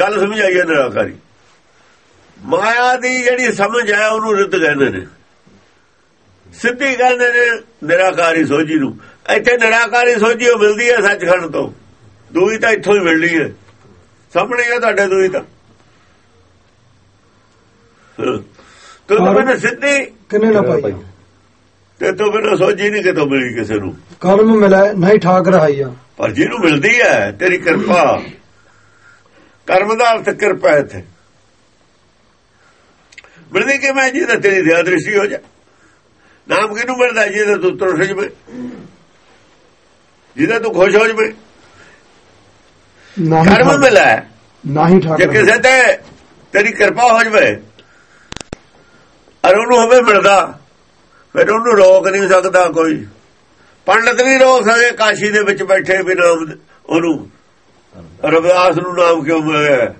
ਗੱਲ ਸਮਝਾਈਏ ਨਿਰਾਕਾਰੀ ਮਾਇਆ ਦੀ ਜਿਹੜੀ ਸਮਝ ਹੈ ਉਹਨੂੰ ਰਿੱਧ ਕਹਿੰਦੇ ਨੇ। ਸਿੱਧੀ ਕਹਿੰਦੇ ਨੇ ਨਿਰਾਕਾਰੀ ਸੋਝੀ ਨੂੰ। ਇੱਥੇ ਨਿਰਾਕਾਰੀ ਸੋਝੀ ਉਹ ਮਿਲਦੀ ਹੈ ਸੱਚਖੰਡ ਤੋਂ। ਦੂਈ ਤਾਂ ਇੱਥੋਂ ਹੀ ਮਿਲਣੀ ਹੈ। ਸਾਹਮਣੇ ਹੈ ਤੁਹਾਡੇ ਦੂਈ ਤਾਂ। ਤੂੰ ਤਾਂ ਮੈਨੂੰ ਸਿੱਧੀ ਕਿਨੇ ਨਾ ਪਾਈ ਤੇ ਤੂੰ ਮੈਨੂੰ ਸੋਝੀ ਨਹੀਂ ਕਿਤੋਂ ਮਿਲੀ ਕਿਸੇ ਨੂੰ। ਕਰਮ ਮਿਲਾ ਨਹੀਂ ਠਾਕ ਰਹਾਈਆ ਪਰ ਜਿਹਨੂੰ ਮਿਲਦੀ ਹੈ ਤੇਰੀ ਕਿਰਪਾ। ਕਰਮ ਦਾ ਅਰਥ ਕਿਰਪਾ ਇੱਥੇ। ਮਿਲਦੀ ਕਿ ਮੈਂ ਜਿਹਦਾ ਤੇਰੀ ਦਇਆ ਦ੍ਰਿਸ਼ਟੀ ਹੋ ਜਾ। ਨਾਮ ਕਿਹਨੂੰ ਮਿਲਦਾ ਜਿਹਦਾ ਤੂੰ ਤਰਸ ਜਵੇ। ਜਿਹਦਾ ਤੂੰ ਖੁਸ਼ ਹੋ ਜਵੇ। ਕਰਮ ਮਿਲਾ। ਨਹੀਂ ਠਾਕ ਜੇ ਕਿਸੇ ਤੇ ਤੇਰੀ ਕਿਰਪਾ ਹੋ ਜਵੇ ਅਰ ਉਹਨੂੰ ਹੋਵੇ ਮਿਲਦਾ ਫਿਰ ਉਹਨੂੰ ਰੋਕ ਨਹੀਂ ਸਕਦਾ ਕੋਈ। ਪੰਡਤ ਨਹੀਂ ਰੋਕ ਸਕੇ ਕਾਸ਼ੀ ਦੇ ਵਿੱਚ ਬੈਠੇ ਬਿਨਾਂ ਉਹਨੂੰ। ਰਵਿਦਾਸ ਨੂੰ ਨਾਮ ਕਿਉਂ ਮਿਲਿਆ?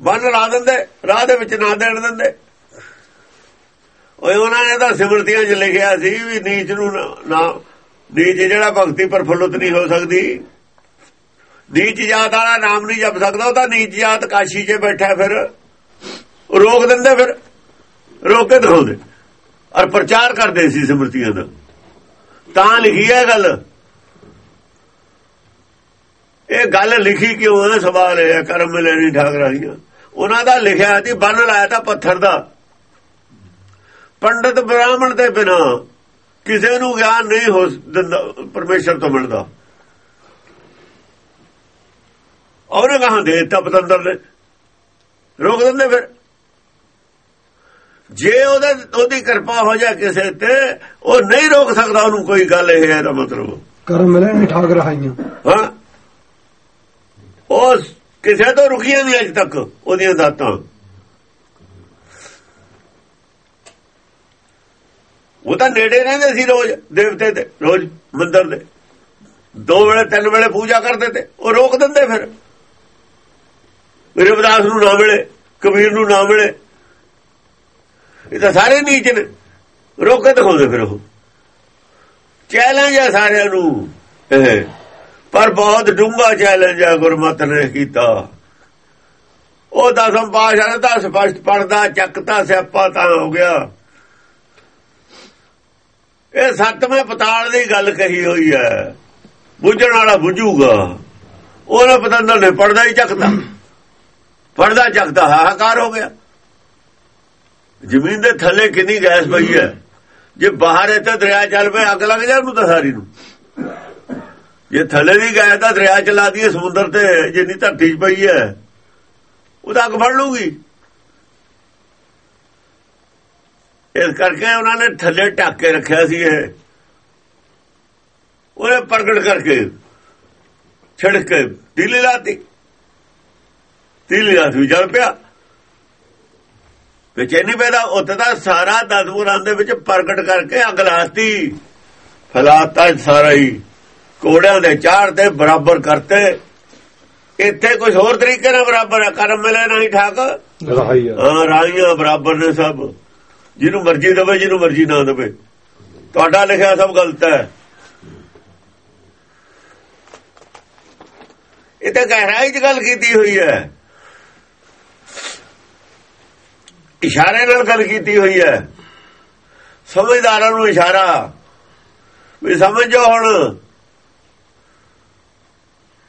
ਬੰਨ ਲਾ ਦਿੰਦੇ, ਰਾਹ ਦੇ ਵਿੱਚ ਨਾ ਦੇਣ ਦਿੰਦੇ। ਓਏ, ਉਹਨਾਂ ਨੇ ਤਾਂ ਸਿਮਰਤੀਆਂ 'ਚ ਲਿਖਿਆ ਸੀ ਵੀ ਨੀਚ ਨੂੰ ਨਾ- ਨੀਚ ਜਿਹੜਾ ਭਗਤੀ ਪ੍ਰਫੁੱਲਤ ਨਹੀਂ ਹੋ ਸਕਦੀ। ਨੀਚ ਜਾਤ ਵਾਲਾ ਨਾਮ ਨਹੀਂ ਜਪ ਸਕਦਾ, ਉਹ ਤਾਂ ਨੀਚ ਜਾਤ ਕਾਸ਼ੀ 'ਚ ਬੈਠਾ ਫਿਰ। ਉਹ ਰੋਕ ਦਿੰਦੇ ਫਿਰ। ਰੋਕ ਕੇ ਦਿਖਾਉਂਦੇ। ਔਰ ਪ੍ਰਚਾਰ ਕਰਦੇ ਸੀ ਸਿਮਰਤੀਆਂ ਦਾ। ਤਾਂ ਲਿਖੀ ਹੈ ਗੱਲ। ਇਹ ਗੱਲ ਲਿਖੀ ਕਿਉਂ ਹੈ ਸਵਾਲ ਹੈ ਕਰਮ ਮਿਲੇ ਨਹੀਂ ਠਾਕ ਰਹੀਆਂ ਉਹਨਾਂ ਦਾ ਲਿਖਿਆ ਸੀ ਬੰਨ ਲਾਇਆ ਤਾਂ ਪੱਥਰ ਦਾ। ਪੰਡਤ ਬ੍ਰਾਹਮਣ ਦੇ ਬਿਨਾ ਕਿਸੇ ਨੂੰ ਗਿਆਨ ਨਹੀਂ ਹੋ ਦਿੰਦਾ ਪਰਮੇਸ਼ਰ ਤੋਂ ਮਿਲਦਾ। ਉਹਨੇ ਕਹਾਂ ਦੇ ਦਿੱਤਾ ਪਤੰਦਰ ਨੇ? ਰੋਕ ਦਿੰਦੇ ਫਿਰ। ਜੇ ਉਹਦਾ ਉਹਦੀ ਕਿਰਪਾ ਹੋ ਜਾ ਕਿਸੇ ਤੇ ਉਹ ਨਹੀਂ ਰੋਕ ਸਕਦਾ। ਉਹਨੂੰ ਕੋਈ ਗੱਲ ਇਹ ਹੈ ਦਾ ਮਤਲਬ। ਕਰਮ ਮਿਲੇ ਨਹੀਂ ਠਾਕ ਰਹਾਈਆਂ ਹਾਂ। ਉਹ ਕਿਸੇ ਤੋਂ ਰੁਕੀਆਂ ਨਹੀਂ ਅਜ ਤੱਕ, ਉਹਦੀਆਂ ਦਾਤਾਂ। ਉਹ ਤਾਂ ਨੇੜੇ ਰਹਿੰਦੇ ਸੀ ਰੋਜ਼, ਦੇਵਤੇ ਤੇ, ਰੋਜ਼ ਮੰਦਰ ਦੇ। ਦੋ ਵੇਲੇ, ਤਿੰਨ ਵੇਲੇ ਪੂਜਾ ਕਰਦੇ ਤੇ, ਉਹ ਰੋਕ ਦਿੰਦੇ ਫਿਰ। ਰਵਿਦਾਸ ਨੂੰ ਨਾ ਮਿਲੇ, ਕਬੀਰ ਨੂੰ ਨਾ ਮਿਲੇ। ਇਹ ਤਾਂ ਸਾਰੇ ਨੀਚ ਨੇ। ਰੋਕ ਕੇ ਦਿਖਾਉਂਦੇ ਫਿਰ ਉਹ। ਚੈਲੰਜ ਹੈ ਸਾਰਿਆਂ ਨੂੰ, ਇਹ ਪਰ ਬਹੁਤ ਡੂੰਘਾ ਚੈਲੰਜ ਹੈ ਗੁਰਮਤ ਨੇ ਕੀਤਾ। ਉਹ ਦਸਮ ਪਾਸ਼ਾ ਨੇ ਤਾਂ ਸਪਸ਼ਟ ਪੜਦਾ ਚੱਕਤਾ, ਸਿਆਪਾ ਤਾਂ ਹੋ ਗਿਆ। ਇਹ ਸੱਤਵੇਂ ਪਤਾਲ ਦੀ ਗੱਲ ਕਹੀ ਹੋਈ ਹੈ। ਬੁੱਝਣ ਵਾਲਾ ਬੁੱਝੂਗਾ। ਉਹਨੇ ਪਤੰਦਰ ਨੇ ਪੜਦਾ ਹੀ ਚੱਕਦਾ ਪੜਦਾ ਚੱਕਦਾ, ਹਾਹਾਕਾਰ ਹੋ ਗਿਆ। ਜ਼ਮੀਨ ਦੇ ਥੱਲੇ ਕਿੰਨੀ ਗੈਸ ਪਈ ਹੈ। ਜੇ ਬਾਹਰ ਇੱਥੇ ਦਰਿਆ ਚੱਲ ਪਏ, ਅੱਗ ਲੱਗ ਜਾ ਉਹਨੂੰ ਤਾਂ ਸਾਰੀ ਨੂੰ। ਜੇ ਥੱਲੇ ਦੀ ਗੈਸ ਤਾਂ ਦਰਿਆ ਚਲਾ ਦਈਏ, ਸਮੁੰਦਰ ਤੇ, ਜਿੰਨੀ ਧਰਤੀ 'ਚ ਪਈ ਹੈ। ਉਹ ਤਾਂ ਅੱਗ ਫੜ ਲੂਗੀ ਇਸ ਕਰਕੇ ਉਹਨਾਂ ਨੇ ਥੱਲੇ ਢੱਕ ਕੇ ਰੱਖਿਆ ਸੀ ਇਹ। ਉਹਨੇ ਪ੍ਰਗਟ ਕਰਕੇ ਛਿੜਕ ਕੇ ਢੀਲੀ ਲਾਤੀ। ਢੀਲੀ ਲਾਤੀ ਵੀ ਜਲ ਪਿਆ। ਵਿੱਚ ਨਹੀਂ ਪੈਦਾ, ਉੱਥੇ ਤਾਂ ਸਾਰਾ ਦਸਪੁਰਾਂ ਦੇ ਵਿੱਚ ਪ੍ਰਗਟ ਕਰਕੇ ਅੱਗ ਲਾਤੀ ਫਲਾਤਾ ਸਾਰਾ ਹੀ। ਕੋੜਿਆਂ ਦੇ ਚਾੜ ਤੇ ਬਰਾਬਰ ਕਰਤੇ। ਇੱਥੇ ਕੁਝ ਹੋਰ ਤਰੀਕੇ ਨਾਲ ਬਰਾਬਰ ਹੈ ਕਰਮ ਮਿਲੇ ਨਹੀਂ ਠਾਕ। ਹਾਂ ਰਾਈਆਂ ਬਰਾਬਰ ਨੇ ਸਭ। ਜਿਹਨੂੰ ਮਰਜ਼ੀ ਦੇਵੇ ਜਿਹਨੂੰ ਮਰਜ਼ੀ ਨਾ ਦੇਵੇ। ਤੁਹਾਡਾ ਲਿਖਿਆ ਸਭ ਗਲਤ ਹੈ। ਇਹ ਤਾਂ ਗਹਿਰਾਈ 'ਚ ਗੱਲ ਕੀਤੀ ਹੋਈ ਹੈ। ਇਸ਼ਾਰੇ ਨਾਲ ਗੱਲ ਕੀਤੀ ਹੋਈ ਹੈ। ਸਮਝਦਾਰਾਂ ਨੂੰ ਇਸ਼ਾਰਾ। ਵੀ ਸਮਝੋ ਹੁਣ।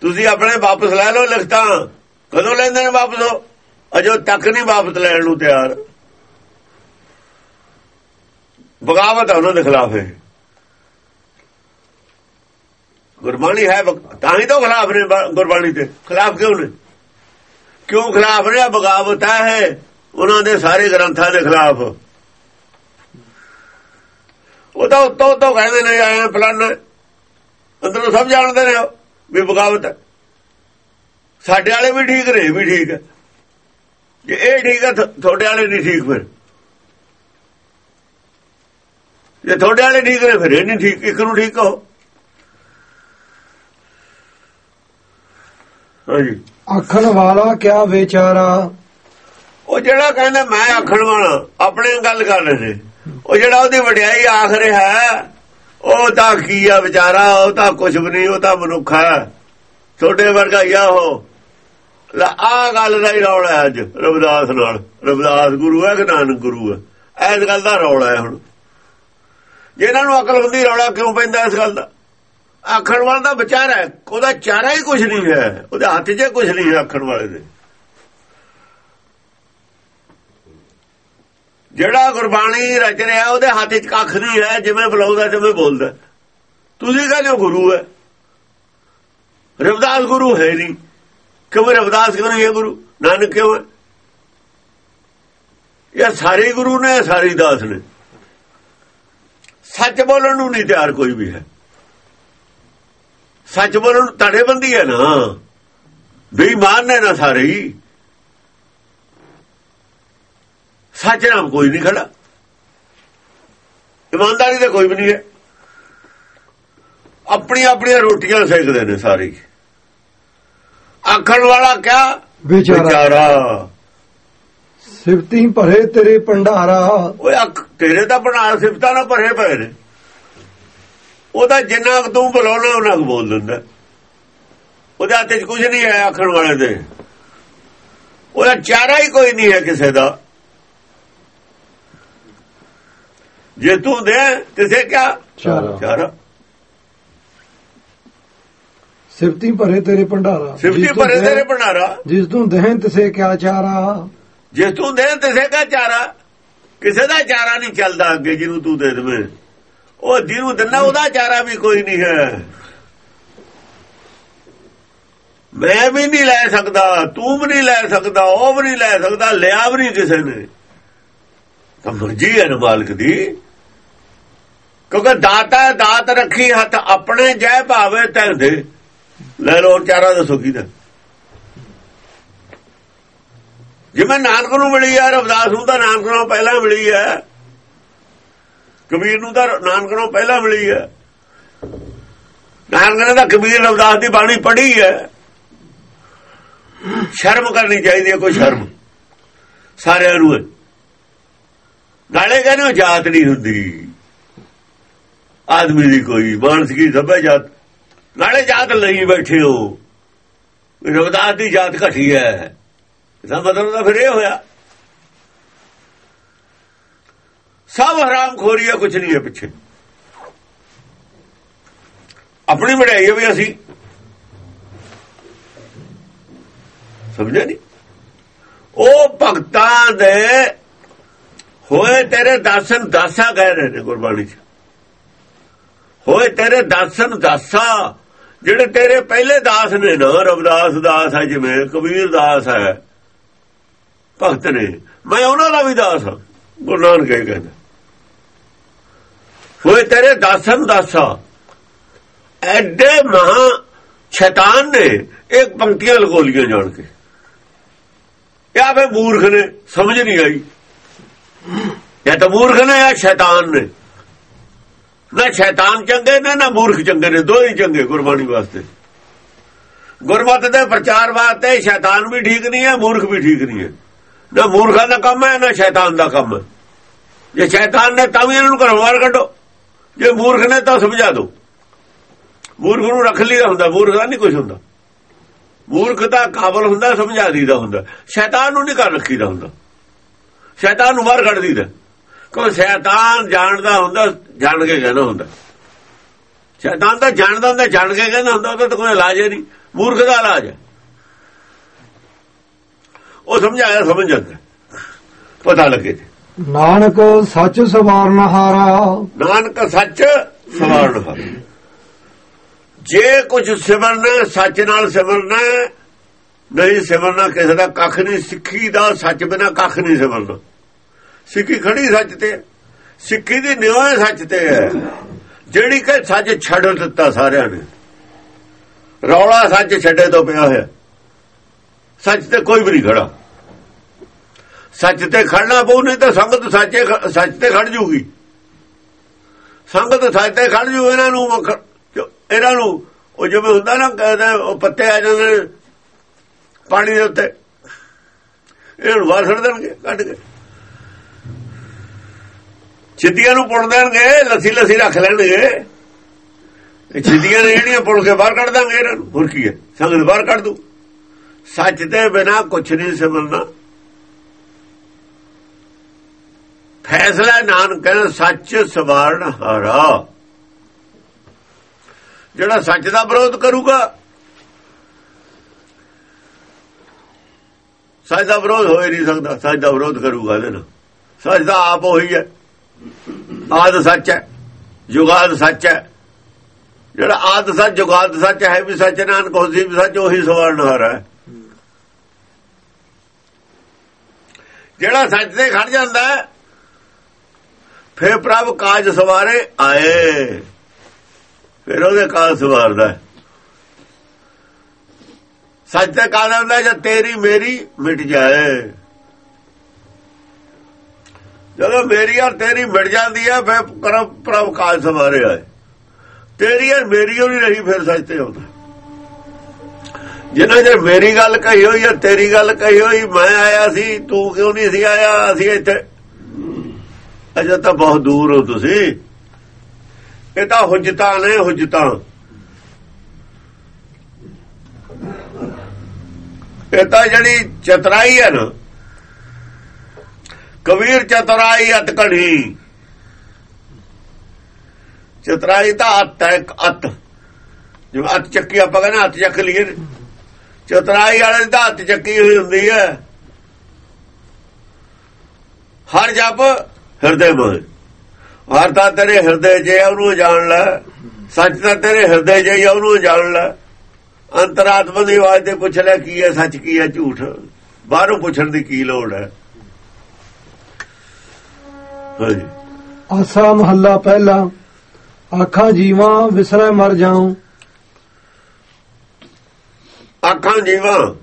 ਤੁਸੀਂ ਆਪਣੇ ਵਾਪਸ ਲੈ ਲਓ ਲਿਖਤਾਂ। ਕਦੋਂ ਲੈਂਦੇ ਨੇ ਵਾਪਸ? ਉਹ ਅਜੋ ਤੱਕ ਨਹੀਂ ਵਾਪਸ ਲੈਣ ਨੂੰ ਤਿਆਰ। ਬਗਾਵਤ ਹੈ ਉਹਨਾਂ ਦੇ ਖਿਲਾਫ ਹੈ ਗੁਰਬਾਣੀ ਹੈ ਤਾਂ ਹੀ ਤਾਂ ਖਿਲਾਫ ਨੇ ਗੁਰਬਾਣੀ ਤੇ। ਖਿਲਾਫ ਕਿਉਂ ਨੇ? ਕਿਉਂ ਖਿਲਾਫ ਨੇ? ਬਗਾਵਤ ਹੈ ਉਹਨਾਂ ਦੇ ਸਾਰੇ ਗ੍ਰੰਥਾਂ ਦੇ ਖਿਲਾਫ। ਉਹ ਤਾਂ ਉੱਤੋਂ ਉੱਤੋਂ ਕਹਿੰਦੇ ਨੇ ਆਏ ਫਲਾਨਾ ਅੰਦਰੋਂ ਸਭ ਜਾਣਦੇ ਨੇ ਉਹ। ਵੀ ਬਗਾਵਤ ਹੈ। ਸਾਡੇ ਵਾਲੇ ਵੀ ਠੀਕ ਇਹ ਵੀ ਠੀਕ ਹੈ। ਜੇ ਇਹ ਠੀਕ ਹੈ ਤੁਹਾਡੇ ਵਾਲੇ ਨਹੀਂ ਠੀਕ ਫਿਰ। ਜੇ ਤੁਹਾਡੇ ਵਾਲੇ ਠੀਕ ਨੇ ਫਿਰ ਇਹ ਨਹੀਂ ਠੀਕ ਇੱਕ ਨੂੰ ਠੀਕ ਕਹੋ। ਹਾਂਜੀ। ਆਖਣ ਵਾਲਾ ਕਿਆ ਵਿਚਾਰਾ? ਉਹ ਜਿਹੜਾ ਕਹਿੰਦਾ ਮੈਂ ਆਖਣ ਵਾਲਾ ਆਪਣੇ ਗੱਲ ਕਰ ਰਹੇ ਉਹ ਜਿਹੜਾ ਉਹਦੀ ਵਡਿਆਈ ਆਖ ਰਿਹਾ ਉਹ ਤਾਂ ਕੀ ਆ ਵਿਚਾਰਾ, ਉਹ ਤਾਂ ਕੁਝ ਵੀ ਨਹੀਂ, ਉਹ ਤਾਂ ਮਨੁੱਖ ਹੈ ਤੁਹਾਡੇ ਵਰਗਾ ਹੀ ਆ ਉਹ। ਆ ਗੱਲ ਦਾ ਹੀ ਰੌਲਾ ਅੱਜ, ਰਵਿਦਾਸ ਨਾਲ। ਰਵਿਦਾਸ ਗੁਰੂ ਹੈ ਕਿ ਨਾਨਕ ਗੁਰੂ ਹੈ? ਐਸ ਗੱਲ ਦਾ ਰੌਲਾ ਹੈ ਹੁਣ। ਜਿਹਨਾਂ ਨੂੰ ਅਕਲ ਹੁੰਦੀ, ਰੌਲਾ ਕਿਉਂ ਪੈਂਦਾ ਇਸ ਗੱਲ ਦਾ? ਆਖਣ ਵਾਲਾ ਦਾ ਵਿਚਾਰਾ ਉਹਦਾ ਚਾਰਾ ਹੀ ਕੁਝ ਨਹੀਂ ਹੈ। ਉਹਦੇ ਹੱਥ 'ਚ ਕੁਝ ਨਹੀਂ ਹੈ ਆਖਣ ਵਾਲੇ ਦੇ। ਜਿਹੜਾ ਗੁਰਬਾਣੀ ਰਚ ਰਿਹਾ, ਉਹਦੇ ਹੱਥ 'ਚ ਕੱਖ ਨਹੀਂ ਹੈ, ਜਿਵੇਂ ਬੁਲਾਉਂਦਾ ਜਿਵੇਂ ਬੋਲਦਾ। ਤੁਸੀਂ ਕਹਿੰਦੇ ਹੋ ਗੁਰੂ ਹੈ? ਰਵਿਦਾਸ ਗੁਰੂ ਹੈ ਨਹੀਂ। ਕਿਉਂ ਰਵਿਦਾਸ ਕਿਉਂ ਨਹੀਂ ਹੈ ਗੁਰੂ? ਨਾਨਕ ਕਿਉਂ ਹੈ? ਇਹ ਸਾਰੇ ਗੁਰੂ ਨੇ ਸਾਰੇ ਦਾਸ ਨੇ। ਸੱਚ ਬੋਲਣ ਨੂੰ ਨਹੀਂ ਤਿਆਰ ਕੋਈ ਵੀ ਹੈ। ਸੱਚ ਬੋਲਣ ਨੂੰ ਤੜੇਬੰਦੀ ਹੈ ਨਾ। ਬੇਈਮਾਨ ਨੇ ਨਾ ਸਾਰੇ ਹੀ। ਸੱਚ ਨਾਮ ਕੋਈ ਨਹੀਂ ਖੜਾ। ਇਮਾਨਦਾਰੀ ਦਾ ਕੋਈ ਵੀ ਨਹੀਂ ਹੈ। ਆਪਣੀ ਆਪਣੀਆਂ ਰੋਟੀਆਂ ਸੇਕਦੇ ਨੇ ਸਾਰੇ ਆਖਣ ਵਾਲਾ ਕਿਆ? ਵਿਚਾਰਾ। ਸਿਫਤੀ ਭਰੇ ਤੇਰੇ ਭੰਡਾਰਾ। ਓਏ ਅੱਖ ਤੇਰੇ ਤਾਂ ਬਣਾ ਸਿਫਤਾਂ ਨਾਲ ਭਰੇ ਪਏ ਨੇ। ਉਹਦਾ ਜਿੰਨਾ ਤੂੰ ਬੁਲਾਉਣਾ ਉਹਨਾਂ ਕੁ ਬੋਲ ਦਿੰਦਾ। ਉਹਦੇ ਹੱਥ 'ਚ ਕੁਝ ਨਹੀਂ ਹੈ ਆਖਣ ਵਾਲੇ ਦੇ। ਉਹਦਾ ਚਾਰਾ ਹੀ ਕੋਈ ਨਹੀਂ ਹੈ ਕਿਸੇ ਦਾ। ਜੇ ਤੂੰ ਦੇ ਕਿਸੇ ਕਿਆ? ਚਾਰਾ। ਸਿਫਤੀ ਭਰੇ ਤੇਰੇ ਭੰਡਾਰਾ। ਸਿਫਤੀ ਜਿਸ ਭਰੇ ਦਹਿ- ਤੇਰੇ ਬਣਾਰਾ ਜਿਸ ਤੂੰ ਦਹਿਨ ਤਸੇ ਕਿਆ ਚਾਰਾ। ਜੇ ਤੂੰ ਦੇ ਕਿਸੇ ਦਾ ਚਾਰਾ? ਕਿਸੇ ਦਾ ਚਾਰਾ ਨਹੀਂ ਚੱਲਦਾ ਅੱਗੇ ਜਿਹਨੂੰ ਤੂੰ ਦੇ ਦੇਵੇਂ। ਉਹ ਜਿਹਨੂੰ ਦਿੰਦਾ ਉਹਦਾ ਚਾਰਾ ਵੀ ਕੋਈ ਨਹੀਂ ਹੈ। ਮੈਂ ਵੀ ਨਹੀਂ ਲੈ ਸਕਦਾ ਤੂੰ ਵੀ ਨਹੀਂ ਲੈ ਸਕਦਾ ਉਹ ਵੀ ਨਹੀਂ ਲੈ ਸਕਦਾ ਲਿਆ ਵੀ ਨਹੀਂ ਕਿਸੇ ਨੇ। ਤਾਂ ਮਰਜ਼ੀ ਹੈ ਨਾ ਮਾਲਕ ਦੀ। ਕਿਉਂਕਿ ਦਾਤਾ ਦਾਤ ਰੱਖੀ ਹੱਥ ਆਪਣੇ ਜੈ ਭਾਵੇ ਤੈ ਦੇ। ਲੈ ਲੋ ਚਾਰਾ ਦੱਸੋ ਕੀ ਦਾ। ਜਿਵੇਂ ਨਾਨਕ ਨੂੰ ਮਿਲੀ ਹੈ ਰਵਦਾਸ ਨੂੰ ਤਾਂ ਨਾਨਕ ਨੂੰ ਪਹਿਲਾਂ ਮਿਲੀ ਹੈ ਕਬੀਰ ਨੂੰ ਤਾਂ ਨਾਨਕ ਨੂੰ ਪਹਿਲਾਂ ਮਿਲੀ ਹੈ ਨਾਨਕ ਨੇ ਤਾਂ ਕਬੀਰ, ਰਵਦਾਸ ਦੀ ਬਾਣੀ ਪੜ੍ਹੀ ਹੈ ਸ਼ਰਮ ਕਰਨੀ ਚਾਹੀਦੀ ਹੈ ਕੋਈ ਸ਼ਰਮ। ਸਾਰਿਆਂ ਨੂੰ। ਨਾਲੇ ਕਹਿੰਦੇ ਉਹ ਜਾਤ ਨਹੀਂ ਹੁੰਦੀ। ਆਦਮੀ ਦੀ ਕੋਈ ਮਾਨਸ ਕੀ ਸਭੇ ਜਾਤ? ਨਾਲੇ ਜਾਤ ਲਈ ਬੈਠੇ ਹੋ। ਰਵਦਾਸ ਦੀ ਜਾਤ ਘਟੀ ਹੈ। ਇਹਦਾ ਮਤਲਬ ਤਾਂ ਫਿਰ ਇਹ ਹੋਇਆ। ਸਭ ਹਰਾਮ ਖੋਰੀ ਹੈ, ਕੁਛ ਨਹੀਂ ਹੈ ਪਿੱਛੇ। ਆਪਣੀ ਵਡਿਆਈ ਹੈ ਵੀ ਅਸੀਂ। ਸਮਝਿਆ ਨਹੀਂ ਉਹ ਭਗਤਾਂ ਦੇ ਹੋਏ ਤੇਰੇ ਦਰਸ਼ਨ ਦਾਸਾ ਕਹਿ ਰਹੇ ਨੇ ਗੁਰਬਾਣੀ ਚ। ਹੋਏ ਤੇਰੇ ਦਾਸਨ ਦਾਸਾ। ਜਿਹੜੇ ਤੇਰੇ ਪਹਿਲੇ ਦਾਸ ਨੇ ਨਾ, ਰਵਿਦਾਸ ਦਾਸ ਹੈ ਜਿਵੇਂ, ਕਬੀਰ ਦਾਸ ਹੈ, ਭਗਤ ਨੇ, ਮੈਂ ਉਹਨਾਂ ਦਾ ਵੀ ਦਾਸ ਹਾਂ, ਗੁਰੂ ਨਾਨਕ ਕਹਿੰਦਾ। ਹੋਏ ਤੇਰੇ ਦਾਸਨ ਦਾਸਾ। ਐਡੇ ਮਹਾ ਸ਼ੈਤਾਨ ਨੇ ਇੱਕ ਪੰਕਤੀਆਂ ਲਗੋਲੀਆਂ ਜਾਣ ਕੇ। ਇਹ ਆਵੇ ਮੂਰਖ ਨੇ, ਸਮਝ ਨਹੀਂ ਆਈ। ਇਹ ਤਾਂ ਮੂਰਖ ਨੇ ਜਾਂ ਸ਼ੈਤਾਨ ਨੇ। ਨਾ ਸ਼ੈਤਾਨ ਚੰਗੇ ਨੇ, ਨਾ ਮੂਰਖ ਚੰਗੇ ਨੇ, ਦੋਹੇ ਚੰਗੇ ਗੁਰਬਾਣੀ ਵਾਸਤੇ। ਗੁਰਮਤ ਦੇ ਪ੍ਰਚਾਰ ਵਾਸਤੇ ਸ਼ੈਤਾਨ ਵੀ ਠੀਕ ਨਹੀਂ ਹੈ, ਮੂਰਖ ਵੀ ਠੀਕ ਨਹੀਂ ਹੈ। ਨਾ ਮੂਰਖਾਂ ਦਾ ਕੰਮ ਹੈ, ਨਾ ਸ਼ੈਤਾਨ ਦਾ ਕੰਮ ਹੈ। ਜੇ ਸ਼ੈਤਾਨ ਨੇ ਤਾਂ ਵੀ ਇਹਨਾਂ ਨੂੰ ਘਰੋਂ ਬਾਹਰ ਕੱਢੋ। ਜੇ ਮੂਰਖ ਨੇ ਤਾਂ ਸਮਝਾ ਦਿਓ। ਮੂਰਖ ਨੂੰ ਰੱਖ ਲਈਦਾ ਹੁੰਦਾ, ਮੂਰਖ ਦਾ ਨਹੀਂ ਕੁਝ ਹੁੰਦਾ। ਮੂਰਖ ਦਾ ਕਾਬਲ ਹੁੰਦਾ, ਸਮਝਾ ਦੀਦਾ ਹੁੰਦਾ। ਸ਼ੈਤਾਨ ਨੂੰ ਨਹੀਂ ਕਰ ਰੱਖੀਦਾ ਹੁੰਦਾ। ਸ਼ੈਤਾਨ ਨੂੰ ਬਾਹਰ ਕੱਢ ਦੀਦਾ ਕਿਉਂ ਸ਼ੈਤਾਨ ਜਾਣਦਾ ਹੁੰਦਾ ਜਾਣ ਕੇ ਕਹਿੰਦਾ ਹੁੰਦਾ। ਸ਼ੈਤਾਨ ਤਾਂ ਜਾਣਦਾ ਹੁੰਦਾ ਜਾਣ ਕੇ ਕਹਿੰਦਾ ਹੁੰਦਾ ਉਹਦਾ ਤਾਂ ਕੋਈ ਇਲਾਜ ਨਹੀਂ। ਮੂਰਖ ਦਾ ਇਲਾਜ ਹੈ। ਉਹ ਸਮਝਾਇਆ ਸਮਝ ਜਾਂਦਾ। ਪਤਾ ਲੱਗੇ। ਨਾਨਕ ਸੱਚ ਸਵਾਰਨ ਹਾਰਾ। ਨਾਨਕ ਸੱਚ ਸਵਾਰਨ ਹਰ। ਜੇ ਕੁਝ ਸਿਮਰਨਾ ਸੱਚ ਨਾਲ ਸਿਮਰਨਾ ਨਹੀਂ ਸਿਮਰਨਾ ਕਿਸੇ ਦਾ ਕੱਖ ਨਹੀਂ ਸਿੱਖੀ ਦਾ ਸੱਚ ਬਿਨਾ ਕੱਖ ਨਹੀਂ ਸਿਮਰਨਾ। ਸਿੱਖੀ ਖੜੀ ਸੱਚ ਤੇ ਸਿੱਖੀ ਦੀ ਨਿਉ ਸੱਚ ਤੇ ਹੈ। ਜਿਹੜੀ ਕਿ ਸੱਚ ਛੱਡ ਦਿੱਤਾ ਸਾਰਿਆਂ ਨੇ। ਰੌਲਾ ਸੱਚ ਛੱਡੇ ਤੋਂ ਪਿਆ ਹੋਇਆ। ਸੱਚ ਤੇ ਕੋਈ ਵੀ ਨਹੀਂ ਖੜਾ। ਸੱਚ ਤੇ ਖੜਨਾ ਪਊ, ਨਹੀਂ ਤਾਂ ਸੰਗਤ ਸੱਚੇ ਸੱਚ ਤੇ ਖੜ ਜੂਗੀ। ਸੰਗਤ ਸੱਚ ਤੇ ਖੜ ਜੂ, ਇਹਨਾਂ ਨੂੰ ਇਹਨਾਂ ਨੂੰ, ਉਹ ਜਿਵੇਂ ਹੁੰਦਾ ਨਾ, ਕਹਿੰਦੇ ਉਹ ਪੱਤੇ ਆ ਜਾਂਦੇ ਨੇ ਪਾਣੀ ਦੇ ਉੱਤੇ। ਇਹਨਾਂ ਨੂੰ ਬਾਹਰ ਛੱਡ ਦੇਣਗੇ, ਕੱਢ ਕੇ। ਚਿੱਦੀਆਂ ਨੂੰ ਪੁੱਟ ਦੇਣਗੇ, ਲੱਸੀ ਲੱਸੀ ਰੱਖ ਲੈਣਗੇ। ਇਹ ਚਿੱਦੀਆਂ ਨੇ ਜਿਹੜੀਆਂ ਪੁੱਟ ਕੇ ਬਾਹਰ ਕੱਢ ਦਾਂਗੇ ਇਹਨਾਂ ਨੂੰ। ਹੋਰ ਕੀ ਹੈ? ਸੰਗਤ ਬਾਹਰ ਕੱਢ ਦੂ। ਸੱਚ ਦੇ ਬਿਨਾ ਕੁਝ ਨਹੀਂ ਸਿਮਰਨਾ। ਫੈਸਲਾ ਨਾਨਕ ਕਹਿੰਦਾ, ਸੱਚ ਸਵਾਰਨ ਹਾਰਾ। ਜਿਹੜਾ ਸੱਚ ਦਾ ਵਿਰੋਧ ਕਰੂਗਾ, ਸੱਚ ਦਾ ਵਿਰੋਧ ਹੋ ਹੀ ਨਹੀਂ ਸਕਦਾ। ਸੱਚ ਦਾ ਵਿਰੋਧ ਕਰੂਗਾ ਇਹਦੇ ਨਾਲ। ਸੱਚ ਦਾ ਆਪ ਉਹੀ ਹੈ। ਆਦ ਸੱਚ ਹੈ ਜੁਗਾਦ ਸੱਚ ਹੈ। ਜਿਹੜਾ ਆਦ ਸੱਚ ਜੁਗਾਦ ਸੱਚ ਹੈ ਵੀ ਸੱਚ ਨਾਨਕ ਹੋਸੀ ਵੀ ਸੱਚ, ਉਹੀ ਸਵਾਰਨ ਹਾਰਾ ਹੈ। ਜਿਹੜਾ ਸੱਚ ਤੇ ਖੜ ਜਾਂਦਾ ਫੇਰ ਪ੍ਰਭ ਕਾਜ ਸਵਾਰੇ ਆਏ। ਫਿਰ ਉਹਦੇ ਕਾਜ ਸਵਾਰਦਾ ਸੱਚ ਤੇ ਕਾਜ ਹੁੰਦਾ ਜੇ ਤੇਰੀ ਮੇਰੀ ਮਿਟ ਜਾਏ। ਜਦੋਂ ਮੇਰੀ ਔਰ ਤੇਰੀ ਮਿਟ ਜਾਂਦੀ ਹੈ ਫਿਰ ਕਰਮ ਪ੍ਰਭ ਕਾਜ ਸਵਾਰੇ ਆਏ। ਤੇਰੀ ਔਰ ਮੇਰੀ ਉਹ ਰਹੀ, ਫਿਰ ਸੱਚ ਤੇ ਆਉਂਦਾ ਜਿੰਨਾ ਜੇ ਮੇਰੀ ਗੱਲ ਕਹੀ ਹੋਈ ਹੈ ਤੇਰੀ ਗੱਲ ਕਹੀ ਹੋਈ, ਮੈਂ ਆਇਆ ਸੀ, ਤੂੰ ਕਿਉਂ ਨਹੀਂ ਸੀ ਆਇਆ? ਅਸੀਂ ਇੱਥੇ ਅਜੇ ਤਾਂ ਬਹੁਤ ਦੂਰ ਹੋ ਤੁਸੀਂ। ਇਹ ਤਾਂ ਹੁਜਤਾਂ ਨੇ, ਹੁਜਤਾਂ। ਇਹ ਤਾਂ ਜਿਹੜੀ ਚਤਰਾਈ ਹੈ ਨਾ ਕਬੀਰ ਚਤਰਾਈ ਅਤ ਕਢੀ ਚਤਰਾਈ ਤਾਂ ਅਤ ਹੈ ਅਤ। ਜਿਵੇਂ ਅਤ ਚੱਕੀ ਆਪਾਂ ਕਹਿੰਦੇ ਹੱਥ ਚੱਕ ਲਈਏ। ਚਤਰਾਈ ਵਾਲੇ ਦੀ ਹੱਥ ਚੱਕੀ ਹੋਈ ਹੁੰਦੀ ਹੈ। ਹਰ ਜਪ ਹਿਰਦੇ ਮਨ ਹਰ ਤਾਂ ਤੇਰੇ ਹਿਰਦੇ 'ਚ ਉਹਨੂੰ ਜਾਣ ਲੈ। ਸੱਚ ਤਾਂ ਤੇਰੇ ਹਿਰਦੇ 'ਚ ਹੀ ਉਹਨੂੰ ਜਾਣ ਲੈ। ਅੰਤਰਾਤਮਾ ਦੀ ਆਵਾਜ਼ ਤੇ ਪੁੱਛ ਲੈ ਕੀ ਹੈ, ਸੱਚ ਕੀ ਹੈ, ਝੂਠ। ਬਾਹਰੋਂ ਪੁੱਛਣ ਦੀ ਕੀ ਲੋੜ ਹੈ? ਹਾਂਜੀ। ਆਸਾ ਮਹੱਲਾ ਪਹਿਲਾ ਆਖਾਂ ਜੀਵਾਂ ਵਿਸਰੈ ਮਰ ਜਾਉ। ਅੱਖਾਂ ਜੀਵਾਂ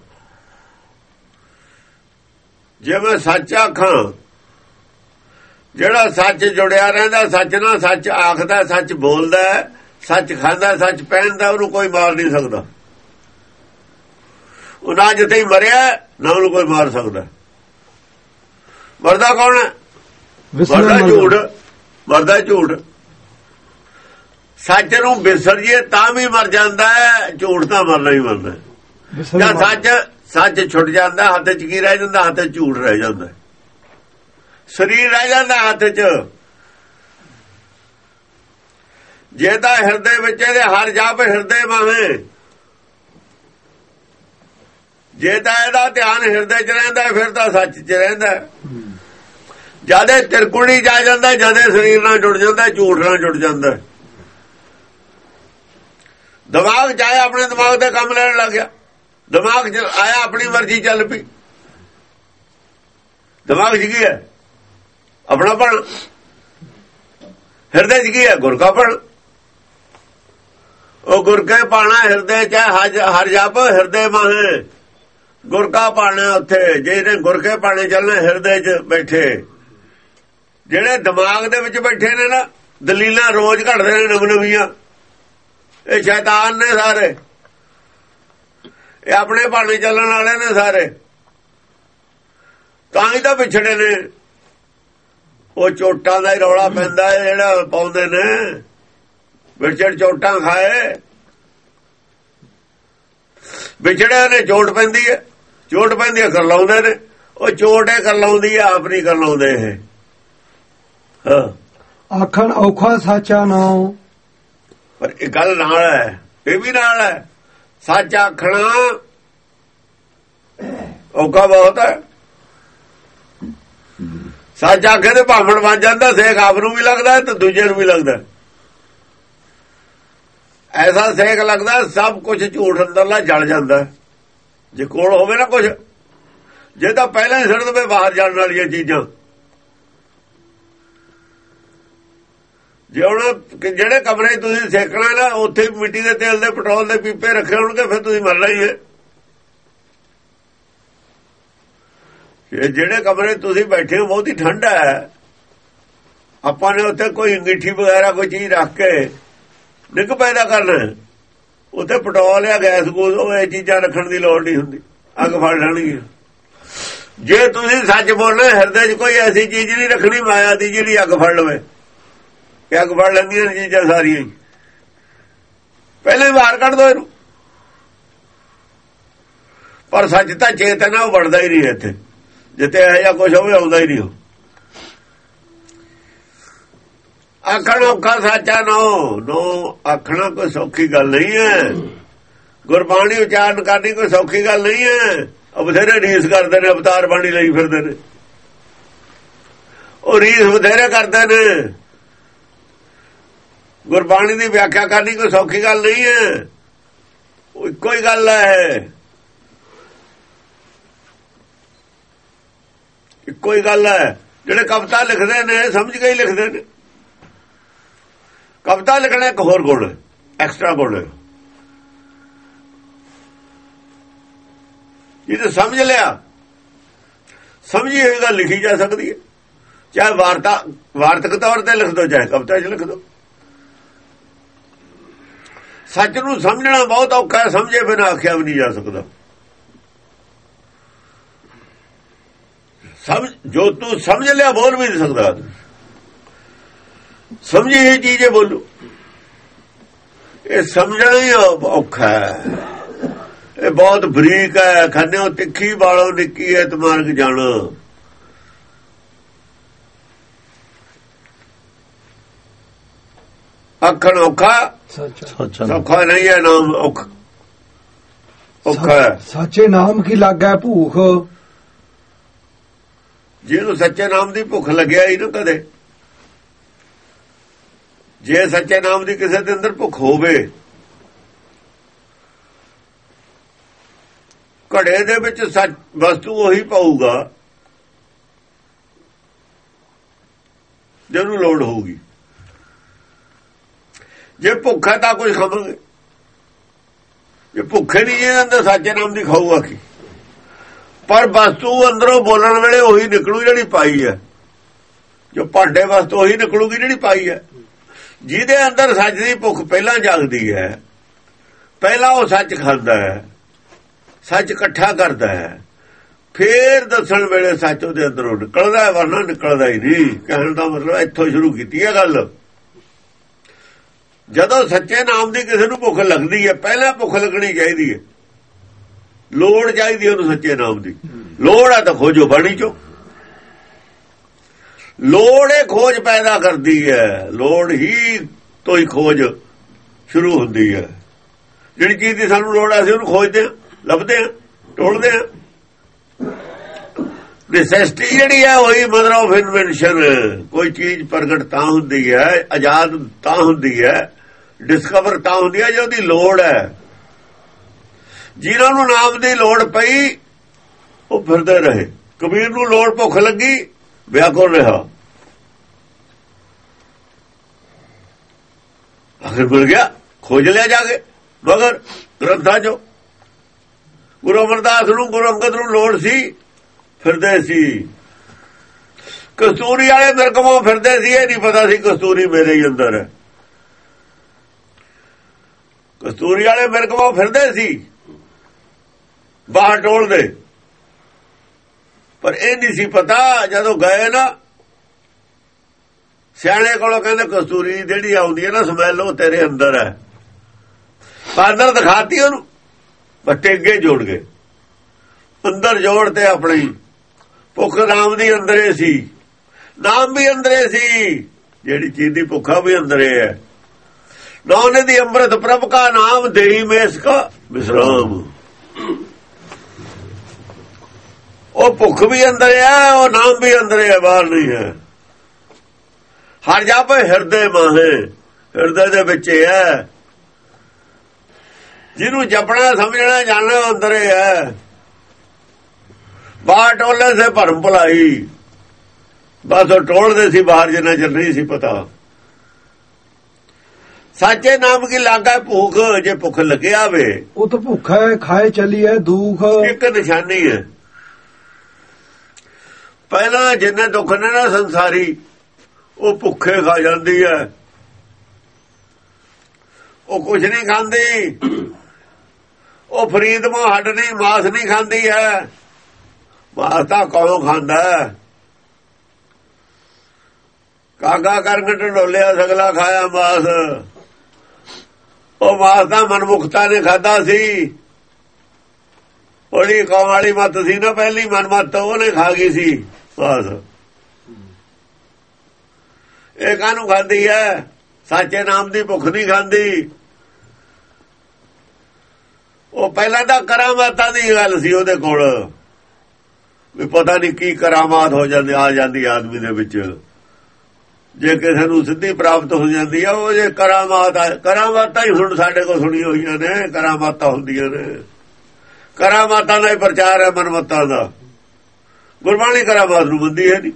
ਜਿਵੇਂ ਸੱਚ ਅੱਖਾਂ ਜਿਹੜਾ ਸੱਚ ਜੁੜਿਆ ਰਹਿੰਦਾ ਸੱਚ ਨਾਲ ਸੱਚ ਆਖਦਾ ਸੱਚ ਬੋਲਦਾ ਸੱਚ ਖਾਂਦਾ ਸੱਚ ਪਹਿਨਦਾ ਉਹਨੂੰ ਕੋਈ ਮਾਰ ਨਹੀਂ ਸਕਦਾ। ਉਹ ਨਾ ਜਿੱਥੇ ਮਰਿਆ ਨਾ ਉਹਨੂੰ ਕੋਈ ਮਾਰ ਸਕਦਾ। ਮਰਦਾ ਕੌਣ ਹੈ? ਮਰਦਾ ਝੂਠ ਮਰਦਾ ਝੂਠ। ਸੱਚ ਨੂੰ ਵਿਸਰ ਜੇ ਤਾਂ ਵੀ ਮਰ ਜਾਂਦਾ ਹੈ ਝੂਠ ਤਾਂ ਮਰਨਾ ਹੀ ਮਰਨਾ ਜਾਂ ਸੱਚ ਸੱਚ ਛੁੱਟ ਜਾਂਦਾ ਹੱਥ 'ਚ ਕੀ ਰਹਿ ਜਾਂਦਾ ਹੱਥ 'ਚ ਝੂਠ ਰਹਿ ਜਾਂਦਾ ਸਰੀਰ ਰਹਿ ਜਾਂਦਾ ਹੱਥ 'ਚ। ਜੇ ਤਾਂ ਹਿਰਦੇ ਵਿੱਚ ਇਹਦੇ ਹਰ ਜਾਪ ਹਿਰਦੇ ਮਾਹੇ ਜੇ ਤਾਂ ਇਹਦਾ ਧਿਆਨ ਹਿਰਦੇ 'ਚ ਰਹਿੰਦਾ ਫਿਰ ਤਾਂ ਸੱਚ 'ਚ ਰਹਿੰਦਾ ਜਦੇ ਤਿਰਕੁਣੀ ਜਾ ਜਾਂਦਾ ਜਦੇ ਸਰੀਰ ਨਾਲ ਜੁੜ ਜਾਂਦਾ, ਝੂਠ ਨਾਲ ਜੁੜ ਜਾਂਦਾ। ਦਿਮਾਗ ਜਾਇਆ ਆਪਣੇ ਦਿਮਾਗ ਤੇ ਕੰਮ ਲੈਣ ਲੱਗ ਗਿਆ। ਦਿਮਾਗ ਚ ਆਇਆ ਆਪਣੀ ਮਰਜ਼ੀ ਚੱਲ ਪਈ। ਦਿਮਾਗ ਚ ਕੀ ਹੈ? ਆਪਣਾ ਪਣ ਹਿਰਦੇ ਚ ਕੀ ਹੈ? ਗੁਰ ਕਾ ਪਣ ਉਹ ਗੁਰ ਕੇ ਪਾਣਾ ਹਿਰਦੇ ਚ ਹਰ ਜਪ ਹਿਰਦੇ ਮਾਹੇ। ਗੁਰ ਕਾ ਪਾਣਾ ਉੱਥੇ ਜਿਹੜੇ ਗੁਰ ਕੇ ਪਾਣੇ ਚੱਲਣਾ ਹਿਰਦੇ ਚ ਬੈਠੇ। ਜਿਹੜੇ ਦਿਮਾਗ ਦੇ ਵਿੱਚ ਬੈਠੇ ਨੇ ਨਾ, ਦਲੀਲਾਂ ਰੋਜ਼ ਘੜਦੇ ਨੇ ਨਵ ਨਵੀਆਂ ਇਹ ਸ਼ੈਤਾਨ ਨੇ ਸਾਰੇ। ਇਹ ਆਪਣੇ ਭਾਣੇ ਚੱਲਣ ਵਾਲੇ ਨੇ ਸਾਰੇ। ਤਾਂ ਹੀ ਤਾਂ ਵਿਛੜੇ ਨੇ। ਉਹ ਚੋਟਾਂ ਦਾ ਹੀ ਰੌਲਾ ਪੈਂਦਾ ਹੈ, ਜਿਹੜਾ ਪਾਉਂਦੇ ਨੇ। ਵਿਛੜ ਚੋਟਾਂ ਖਾਏ। ਵਿਛੜੇ ਨੇ, ਚੋਟ ਪੈਂਦੀ ਹੈ। ਚੋਟ ਪੈਂਦੀ ਹੈ ਕਰ ਲਾਉਂਦੇ ਨੇ। ਉਹ ਚੋਟ ਹੈ ਕਰ ਲਾਉਂਦੀ ਹੈ, ਆਪ ਨਹੀਂ ਕਰ ਲਾਉਂਦੇ ਇਹ। ਆਖਣ ਔਖਾ ਸਾਚਾ ਨਾਉ ਪਰ ਇਹ ਗੱਲ ਨਾਲ ਹੈ ਇਹ ਵੀ ਨਾਲ ਹੈ। ਸੱਚ ਆਖਣਾ ਔਖਾ ਬਹੁਤ ਹੈ। ਸੱਚ ਆਖੇ ਤੇ ਭਾਵਣ ਬਣ ਜਾਂਦਾ ਸੇਖ ਆਪ ਨੂੰ ਵੀ ਲੱਗਦਾ ਤੇ ਦੂਜੇ ਨੂੰ ਵੀ ਲੱਗਦਾ। ਐਸਾ ਸੇਖ ਲੱਗਦਾ ਸਭ ਕੁਝ ਝੂਠ ਅੰਦਰਲਾ ਜਲ ਜਾਂਦਾ। ਜੇ ਕੋਲ ਹੋਵੇ ਨਾ ਕੁਝ ਜੇ ਤਾਂ ਪਹਿਲਾਂ ਹੀ ਸੜ ਦਵੇ ਬਾਹਰ ਜਾਣ ਵਾਲੀਆਂ ਚੀਜ਼ਾਂ। ਜੇ ਹੁਣ ਜਿਹੜੇ ਕਮਰੇ ਤੁਸੀਂ ਸੇਕਣਾ ਨਾ, ਉੱਥੇ ਮਿੱਟੀ ਦੇ ਤੇਲ ਦੇ, ਪੈਟਰੋਲ ਦੇ ਪੀਪੇ ਰੱਖੇ ਹੋਣਗੇ, ਫਿਰ ਤੁਸੀਂ ਮਰਨਾ ਹੀ ਹੈ। ਜਿਹੜੇ ਕਮਰੇ ਤੁਸੀਂ ਬੈਠੇ ਹੋ, ਬਹੁਤ ਹੀ ਠੰਡਾ ਹੈ। ਆਪਾਂ ਨੇ ਉੱਥੇ ਕੋਈ ਅੰਗੀਠੀ ਵਗੈਰਾ, ਕੋਈ ਚੀਜ਼ ਰੱਖ ਕੇ ਡਿੱਗ ਪੈਦਾ ਕਰਨਾ ਉੱਥੇ ਪੈਟਰੋਲ ਜਾਂ ਗੈਸ ਗੋਸ, ਉਹ ਇਹ ਚੀਜ਼ਾਂ ਰੱਖਣ ਦੀ ਲੋੜ ਨਹੀਂ ਹੁੰਦੀ। ਅੱਗ ਫੜ ਲੈਣਗੀ ਜੇ ਤੁਸੀਂ ਸੱਚ ਬੋਲਣਾ, ਹਿਰਦੇ 'ਚ ਕੋਈ ਐਸੀ ਚੀਜ਼ ਨਹੀਂ ਰੱਖਣੀ, ਮਾਇਆ ਦੀ ਜਿਹੜੀ ਅੱਗ ਫੜ ਲਵੇ। ਕਿ ਅੱਗ ਫੜ ਲੈਂਦੀਆਂ ਨੇ ਚੀਜ਼ਾਂ ਸਾਰੀਆਂ ਹੀ। ਪਹਿਲੇ ਬਾਹਰ ਕੱਢ ਦੋ ਇਹਨੂੰ। ਪਰ ਸੱਚ ਤਾਂ ਚੇਤਨਾ ਉਹ ਵੜਦਾ ਹੀ ਨਹੀਂ ਇੱਥੇ। ਜਿੱਤੇ ਇਹ ਜਾਂ ਕੁਝ ਹੋਵੇ, ਆਉਂਦਾ ਹੀ ਨਹੀਂ ਉਹ। ਆਖਣ ਔਖਾ ਸੱਚਾ ਨੋ ਨੋ ਆਖਣਾ ਕੋਈ ਸੌਖੀ ਗੱਲ ਨਹੀਂ ਹੈ। ਗੁਰਬਾਣੀ ਉਚਾਰਨ ਕਰਨੀ ਕੋਈ ਸੌਖੀ ਗੱਲ ਨਹੀਂ ਹੈ। ਉਹ ਬਥੇਰੇ ਰੀਸ ਕਰਦੇ ਨੇ, ਅਵਤਾਰ ਬਾਣੀ ਲਈ ਫਿਰਦੇ ਨੇ। ਉਹ ਰੀਸ ਬਥੇਰੇ ਕਰਦੇ ਨੇ। ਗੁਰਬਾਣੀ ਦੀ ਵਿਆਖਿਆ ਕਰਨੀ ਕੋਈ ਸੌਖੀ ਗੱਲ ਨਹੀਂ ਹੈ। ਉਹ ਇੱਕੋ ਹੀ ਗੱਲ ਹੈ। ਇੱਕੋ ਹੀ ਗੱਲ ਹੈ। ਜਿਹੜੇ ਕਵਿਤਾ ਲਿਖਦੇ ਨੇ ਸਮਝ ਕੇ ਹੀ ਲਿਖਦੇ ਨੇ। ਕਵਿਤਾ ਲਿਖਣਾ ਇੱਕ ਹੋਰ ਗੁਣ ਹੈ ਐਕਸਟਰਾ ਗੁਣ। ਹੈ ਇਹ ਸਮਝ ਲਿਆ, ਸਮਝੀ ਹੋਈ ਗੱਲ ਲਿਖੀ ਜਾ ਸਕਦੀ ਹੈ। ਚਾਹੇ ਵਾਰਤਾ ਵਾਰਤਕ ਤੌਰ ਤੇ ਲਿਖ ਦੋ, ਚਾਹੇ ਕਵਿਤਾ 'ਚ ਲਿਖ ਦੋ। ਸੱਚ ਨੂੰ ਸਮਝਣਾ ਬਹੁਤ ਔਖਾ ਹੈ, ਸਮਝੇ ਬਿਨਾਂ ਆਖਿਆ ਵੀ ਨਹੀਂ ਜਾ ਸਕਦਾ। ਸਮਝ, ਜੋ ਤੂੰ ਸਮਝ ਲਿਆ, ਬੋਲ ਵੀ ਨਹੀਂ ਸਕਦਾ ਸਮਝੀ ਇਹ ਚੀਜ਼ੇ ਬੋਲੋ। ਇਹ ਸਮਝਣਾ ਹੀ ਔਖਾ ਹੈ। ਇਹ ਬਹੁਤ ਬਰੀਕ ਹੈ, ਖੰਨਿਓ ਤਿੱਖੀ ਵਾਲੋ ਨਿੱਕੀ ਹੈ ਤਮਾਰਕ ਜਾਣ। ਅੱਖਣ ਔਖਾ ਸੌਖਾ ਨਹੀਂ ਹੈ ਨਾਮ ਔਖਾ ਔਖਾ ਹੈ। ਸਾਚੇ ਨਾਮ ਕੀ ਲੱਗਾ ਭੂਖ? ਜਿਹਨੂੰ ਸੱਚੇ ਨਾਮ ਦੀ ਭੁੱਖ ਲੱਗਿਆ ਹੀ ਨਾ ਕਦੇ ਜੇ ਸੱਚੇ ਨਾਮ ਦੀ ਕਿਸੇ ਦੇ ਅੰਦਰ ਭੁੱਖ ਹੋਵੇ ਘੜੇ ਦੇ ਵਿੱਚ ਸੱਚ ਵਸਤੂ ਉਹੀ ਪਾਊਗਾ ਜਿਹਨੂੰ ਲੋੜ ਹੋਊਗੀ। ਜੇ ਭੁੱਖ ਹੈ ਤਾਂ ਕੁਝ ਖਾਵਾਂਗੇ ਜੇ ਭੁੱਖੇ ਨਹੀਂ ਜੇ ਅੰਦਰ ਸੱਚੇ ਨਾਮ ਦੀ ਖਾਊਗਾ ਕੀ? ਪਰ ਵਸਤੂ ਅੰਦਰੋਂ ਬੋਲਣ ਵੇਲੇ ਉਹੀ ਨਿਕਲੂ ਜਿਹੜੀ ਪਾਈ ਹੈ। ਜੋ ਭਾਂਡੇ ਵਸਤੂ ਉਹੀ ਨਿਕਲੂਗੀ ਜਿਹੜੀ ਪਾਈ ਹੈ। ਜਿਹਦੇ ਅੰਦਰ ਸੱਚ ਦੀ ਭੁੱਖ ਪਹਿਲਾਂ ਜਾਗਦੀ ਹੈ, ਪਹਿਲਾਂ ਉਹ ਸੱਚ ਖਾਂਦਾ ਹੈ, ਸੱਚ ਇਕੱਠਾ ਕਰਦਾ ਹੈ। ਫੇਰ ਦੱਸਣ ਵੇਲੇ ਸੱਚ ਉਹਦੇ ਅੰਦਰੋਂ ਨਿਕਲਦਾ ਹੈ, ਵਰਨਾ ਨਿਕਲਦਾ ਹੀ ਨਹੀਂ। ਕਹਿਣ ਦਾ ਮਤਲਬ ਇੱਥੋਂ ਸ਼ੁਰੂ ਕੀਤੀ ਹੈ ਗੱਲ। ਜਦੋਂ ਸੱਚੇ ਨਾਮ ਦੀ ਕਿਸੇ ਨੂੰ ਭੁੱਖ ਲੱਗਦੀ ਹੈ, ਪਹਿਲਾਂ ਭੁੱਖ ਲੱਗਣੀ ਚਾਹੀਦੀ ਹੈ। ਲੋੜ ਚਾਹੀਦੀ ਉਹਨੂੰ ਸੱਚੇ ਨਾਮ ਦੀ। ਲੋੜ ਆ ਤਾਂ ਖੋਜੋ, ਬਾਣੀ ਚੋਂ। ਲੋੜ ਇਹ ਖੋਜ ਪੈਦਾ ਕਰਦੀ ਹੈ। ਲੋੜ ਹੀ ਤੋਂ ਹੀ ਖੋਜ ਸ਼ੁਰੂ ਹੁੰਦੀ ਹੈ। ਜਿਹੜੀ ਚੀਜ਼ ਦੀ ਸਾਨੂੰ ਲੋੜ ਆ, ਅਸੀਂ ਉਹਨੂੰ ਖੋਜਦੇ ਆ ਲੱਭਦੇ ਆ ਟੋਲਦੇ ਆ ਨੈਸੈਸਿਟੀ ਜਿਹੜੀ ਹੈ ਉਹੀ ਮਦਰ ਆਫ ਇਨਵੈਂਸ਼ਨ ਕੋਈ ਚੀਜ਼ ਪ੍ਰਗਟ ਤਾਂ ਹੁੰਦੀ ਹੈ, ਆਜ਼ਾਦ ਤਾਂ ਹੁੰਦੀ ਹੈ ਡਿਸਕਵਰ ਤਾਂ ਹੁੰਦੀ ਹੈ ਜਿਹਦੀ ਲੋੜ ਹੈ। ਜਿਨ੍ਹਾਂ ਨੂੰ ਨਾਮ ਦੀ ਲੋੜ ਪਈ, ਉਹ ਫਿਰਦੇ ਰਹੇ। ਕਬੀਰ ਨੂੰ ਲੋੜ ਭੁੱਖ ਲੱਗੀ ਵਿਆਕੁਲ ਰਿਹਾ? ਅਖਰ ਮਿਲ ਗਿਆ, ਖੋਜ ਲਿਆ ਜਾ ਕੇ, ਮਗਰ ਗ੍ਰੰਥਾਂ ਚੋਂ। ਗੁਰੂ ਅਮਰਦਾਸ ਨੂੰ, ਗੁਰੂ ਅੰਗਦ ਨੂੰ ਲੋੜ ਸੀ ਫਿਰਦੇ ਸੀ। ਕਸਤੂਰੀ ਵਾਲੇ ਮਿਰਗਮੋਂ ਫਿਰਦੇ ਸੀ, ਇਹ ਨਹੀਂ ਪਤਾ ਸੀ ਕਸਤੂਰੀ ਮੇਰੇ ਹੀ ਅੰਦਰ ਹੈ। ਕਸਤੂਰੀ ਵਾਲੇ ਮਿਰਗਮੋਂ ਫਿਰਦੇ ਸੀ, ਬਾਹਰ ਟੋਲਦੇ ਪਰ ਇਹ ਨਹੀਂ ਸੀ ਪਤਾ, ਜਦੋਂ ਗਏ ਨਾ, ਸਿਆਣੇ ਕੋਲੋਂ ਕਹਿੰਦੇ ਕਸਤੂਰੀ ਜਿਹੜੀ ਆਉਂਦੀ ਹੈ ਨਾ, ਸਮੈਲ ਉਹ ਤੇਰੇ ਅੰਦਰ ਹੈ। ਬਾਦਰ ਦਿਖਾਤੀ ਉਹਨੂੰ ਬੱਟੇ ਅੱਗੇ ਜੋੜ ਗਏ। ਅੰਦਰ ਜੋੜ ਤੇ ਆਪਣੀ ਭੁੱਖ ਨਾਮ ਦੀ ਅੰਦਰੇ ਸੀ। ਨਾਮ ਵੀ ਅੰਦਰੇ ਸੀ। ਜਿਹੜੀ ਚੀਜ਼ ਦੀ ਭੁੱਖਾ ਵੀ ਅੰਦਰੇ ਹੈ। ਨੌਨੇ ਦੀ ਅੰਮ੍ਰਿਤ ਪ੍ਰਭ ਕਾ ਨਾਮ ਦੇਹੀ ਮੇਸ ਕਾ ਵਿਸਰਾਮ। ਉਹ ਭੁੱਖ ਵੀ ਅੰਦਰ ਹੈ, ਉਹ ਨਾਮ ਵੀ ਅੰਦਰ ਹੈ, ਬਾਹਰ ਨਹੀਂ ਹੈ। ਹਰ ਜਾਪੇ ਹਿਰਦੇ ਮਾਹੇ, ਹਿਰਦੇ ਦੇ ਵਿੱਚ ਹੈ। ਜਿਹਨੂੰ ਜਪਣਾ, ਸਮਝਣਾ, ਜਾਣਨਾ ਅੰਦਰ ਹੈ। ਬਾਹਰ ਟੋਲੇ ਸੇ ਭਰਮ ਭਲਾਈ। ਬਸ ਉਹ ਟੋਲਦੇ ਸੀ ਬਾਹਰ ਜਿੰਨਾ ਚੱਲ ਰਹੀ ਸੀ ਪਤਾ। ਸਾਚੇ ਨਾਮ ਕੀ ਲਾਗਾ ਭੁੱਖ? ਜੇ ਭੁੱਖ ਲੱਗਿਆ ਵੇ ਉਹ ਤਾਂ ਭੁੱਖਾ ਹੈ ਖਾਏ ਚਲੀ ਹੈ ਦੁੱਖ। ਇੱਕ ਨਿਸ਼ਾਨੀ ਹੈ। ਪਹਿਲਾਂ ਜਿੰਨੇ ਦੁੱਖ ਨੇ ਨਾ ਸੰਸਾਰੀ ਉਹ ਭੁੱਖੇ ਖਾ ਜਾਂਦੀ ਹੈ। ਉਹ ਕੁਝ ਨਹੀਂ ਖਾਂਦੀ। ਉਹ ਫਰੀਦ ਮਾ ਹੱਡ ਨਹੀਂ ਮਾਸ ਨਹੀਂ ਖਾਂਦੀ ਹੈ। ਮਾਸ ਤਾਂ ਖਾਂਦਾ ਕਾਗਾ ਕਰਕੇ ਢੋਲਿਆ ਸਗਲਾ ਖਾਇਆ ਮਾਸ। ਉਹ ਮਾਸ ਤਾਂ ਮਨਮੁਖਤਾ ਨੇ ਖਾਦਾ ਸੀ। ਉਹਦੀ ਕੌਮ ਵਾਲੀ ਮਤ ਸੀ ਨਾ, ਪਹਿਲੀ ਮਨਮਤ ਉਹਨੇ ਖਾ ਗਈ ਸੀ ਬਸ ਇਹ ਕਾਹਨੂੰ ਖਾਂਦੀ ਐ ਸਾਚੇ ਨਾਮ ਦੀ ਭੁੱਖ ਨਹੀਂ ਖਾਂਦੀ। ਉਹ ਪਹਿਲਾਂ ਤਾਂ ਕਰਾਮਾਤਾਂ ਦੀ ਗੱਲ ਸੀ ਉਹਦੇ ਕੋਲ। ਵੀ ਪਤਾ ਨਹੀਂ ਕੀ ਕਰਾਮਾਤ ਹੋ ਜਾਂਦੀ, ਆ ਜਾਂਦੀ ਆਦਮੀ ਦੇ ਵਿੱਚ। ਜੇ ਕਿਸੇ ਨੂੰ ਸਿੱਧੀ ਪ੍ਰਾਪਤ ਹੋ ਜਾਂਦੀ ਆ, ਉਹ ਜੇ ਕਰਾਮਾਤ ਆ, ਕਰਾਮਾਤਾਂ ਹੀ ਹੁਣ ਸਾਡੇ ਕੋਲ ਸੁਣੀ ਹੋਈਆਂ ਨੇ, ਕਰਾਮਾਤਾਂ ਹੁੰਦੀਆਂ ਨੇ। ਕਰਾਮਾਤਾਂ ਦਾ ਹੀ ਪ੍ਰਚਾਰ ਹੈ ਮਨਮਤਾਂ ਦਾ। ਗੁਰਬਾਣੀ ਕਰਾਮਾਤ ਨੂੰ ਬੰਦੀ ਹੈ ਨਹੀਂ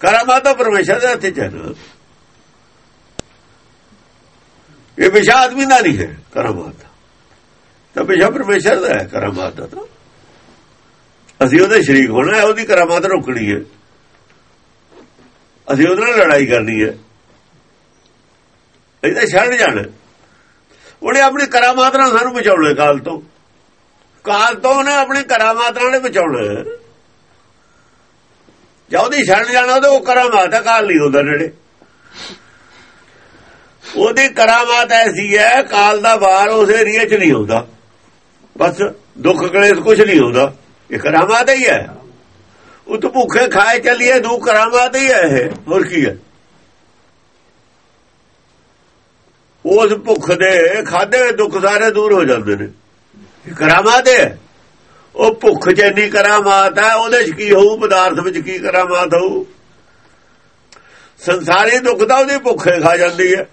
ਕਰਾਮਾਤ ਤਾਂ ਪਰਮੇਸ਼ਰ ਦੇ ਹੱਥ 'ਚ ਹੈ ਨਾ। ਇਹ ਵਿਸ਼ਾ ਆਦਮੀ ਦਾ ਨਹੀਂ ਹੈ ਕਰਾਮਾਤ। ਤਾਂ ਵਿਸ਼ਾ ਪਰਮੇਸ਼ਰ ਦਾ ਹੈ, ਕਰਾਮਾਤ ਦਾ ਤਾਂ। ਅਸੀਂ ਉਹਦੇ ਸ਼ਰੀਕ ਹੋਣਾ ਹੈ ਉਹਦੀ ਕਰਾਮਾਤ ਰੋਕਣੀ ਹੈ। ਅਸੀਂ ਉਹਦੇ ਨਾਲ ਲੜਾਈ ਕਰਨੀ ਹੈ। ਇਹਦਾ ਛੱਡ ਜਾਣਾ। ਉਹਨੇ ਆਪਣੀ ਕਰਾਮਾਤ ਨਾਲ ਸਾਨੂੰ ਬਚਾਉਣਾ ਕਾਲ ਤੋਂ। ਕਾਲ ਤੋਂ ਉਹਨੇ ਆਪਣੀ ਕਰਾਮਾਤ ਨਾਲ ਬਚਾਉਣਾ ਜਾਂ ਉਹਦੀ ਛੱਡ ਜਾਣਾ, ਉਹਦੇ ਉਹ ਕਰਾਮਾਤ ਦਾ ਕਾਲ ਨਹੀਂ ਹੁੰਦਾ ਨੇੜੇ। ਉਹਦੀ ਕਰਾਮਾਤ ਐਸੀ ਹੈ, ਕਾਲ ਦਾ ਵਾਰ ਉਸ ਏਰੀਏ 'ਚ ਨਹੀਂ ਹੁੰਦਾ ਬਸ ਦੁੱਖ ਕਲੇਸ਼ ਕੁਝ ਨਹੀਂ ਹੁੰਦਾ। ਇਹ ਕਰਾਮਾਤ ਹੀ ਹੈ। ਉਹ ਤਾਂ ਭੁੱਖੇ ਖਾਏ ਚੱਲੀਏ ਦੂ ਕਰਾਮਾਤ ਹੀ ਹੈ ਇਹ। ਹੋਰ ਕੀ ਹੈ? ਉਸ ਭੁੱਖ ਦੇ ਖਾਦੇ ਦੁੱਖ ਸਾਰੇ ਦੂਰ ਹੋ ਜਾਂਦੇ ਨੇ। ਇਹ ਕਰਾਮਾਤ ਹੈ। ਉਹ ਭੁੱਖ ਚ ਇੰਨੀ ਕਰਾਮਾਤ ਹੈ, ਉਹਦੇ ਚ ਕੀ ਹੋਊ? ਪਦਾਰਥ ਵਿੱਚ ਕੀ ਕਰਾਮਾਤ ਹੋਊ? ਸੰਸਾਰੀ ਦੁੱਖ ਦਾ ਉਹਦੀ ਭੁੱਖੇ ਖਾ ਜਾਂਦੀ ਹੈ।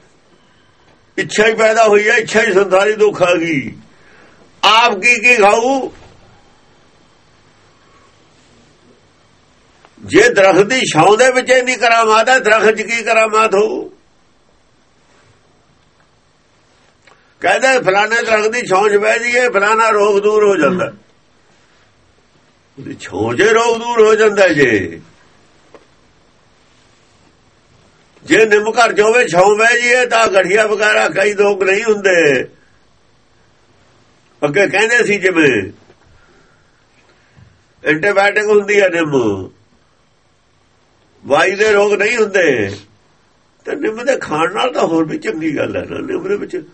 ਇੱਛਾ ਹੀ ਪੈਦਾ ਹੋਈ ਹੈ, ਇੱਛਾ ਹੀ ਸੰਸਾਰੀ ਦੁੱਖ ਆ ਗਈ। ਆਪ ਕੀ ਕੀ ਖਾਊ? ਜੇ ਦਰਖਤ ਦੀ ਛਾਂ ਦੇ ਵਿੱਚ ਨਹੀਂ ਕਰਾਮਾਤ ਹੈ ਦਰਖਤ 'ਚ ਕੀ ਕਰਾਮਾਤ ਹੋਊ ਕਹਿੰਦੇ ਫਲਾਣੇ ਦਰਖਤ ਦੀ ਛਾਂ 'ਚ ਬਹਿ ਜਾਈਏ, ਫਲਾਣਾ ਰੋਗ ਦੂਰ ਹੋ ਜਾਂਦਾ। ਉਹਦੀ ਛਾਂ 'ਚ ਰੋਗ ਦੂਰ ਹੋ ਜਾਂਦਾ ਜੇ। ਜੇ ਨਿੰਮ ਘਰ ਜਾਵੇ ਛਾਂ ਬਹਿ ਜਾਈਏ, ਤਾਂ ਗਠੀਆ ਵਗੈਰਾ ਕਈ ਲੋਕ ਨਹੀਂ ਹੁੰਦੇ। ਅੱਗੇ ਕਹਿੰਦੇ ਸੀ ਜਿਵੇਂ ਐਂਟੀਬਾਇਓਟਿਕ ਹੁੰਦੀ ਹੈ ਨਿੰਮ। ਵਾਈ ਦੇ ਰੋਗ ਨਹੀਂ ਹੁੰਦੇ। ਤੇ ਨਿੰਮ ਦੇ ਖਾਣ ਨਾਲ ਤਾਂ ਹੋਰ ਵੀ ਚੰਗੀ ਗੱਲ ਹੈ ਨਾ। ਨਿੰਮ ਦੇ ਵਿੱਚ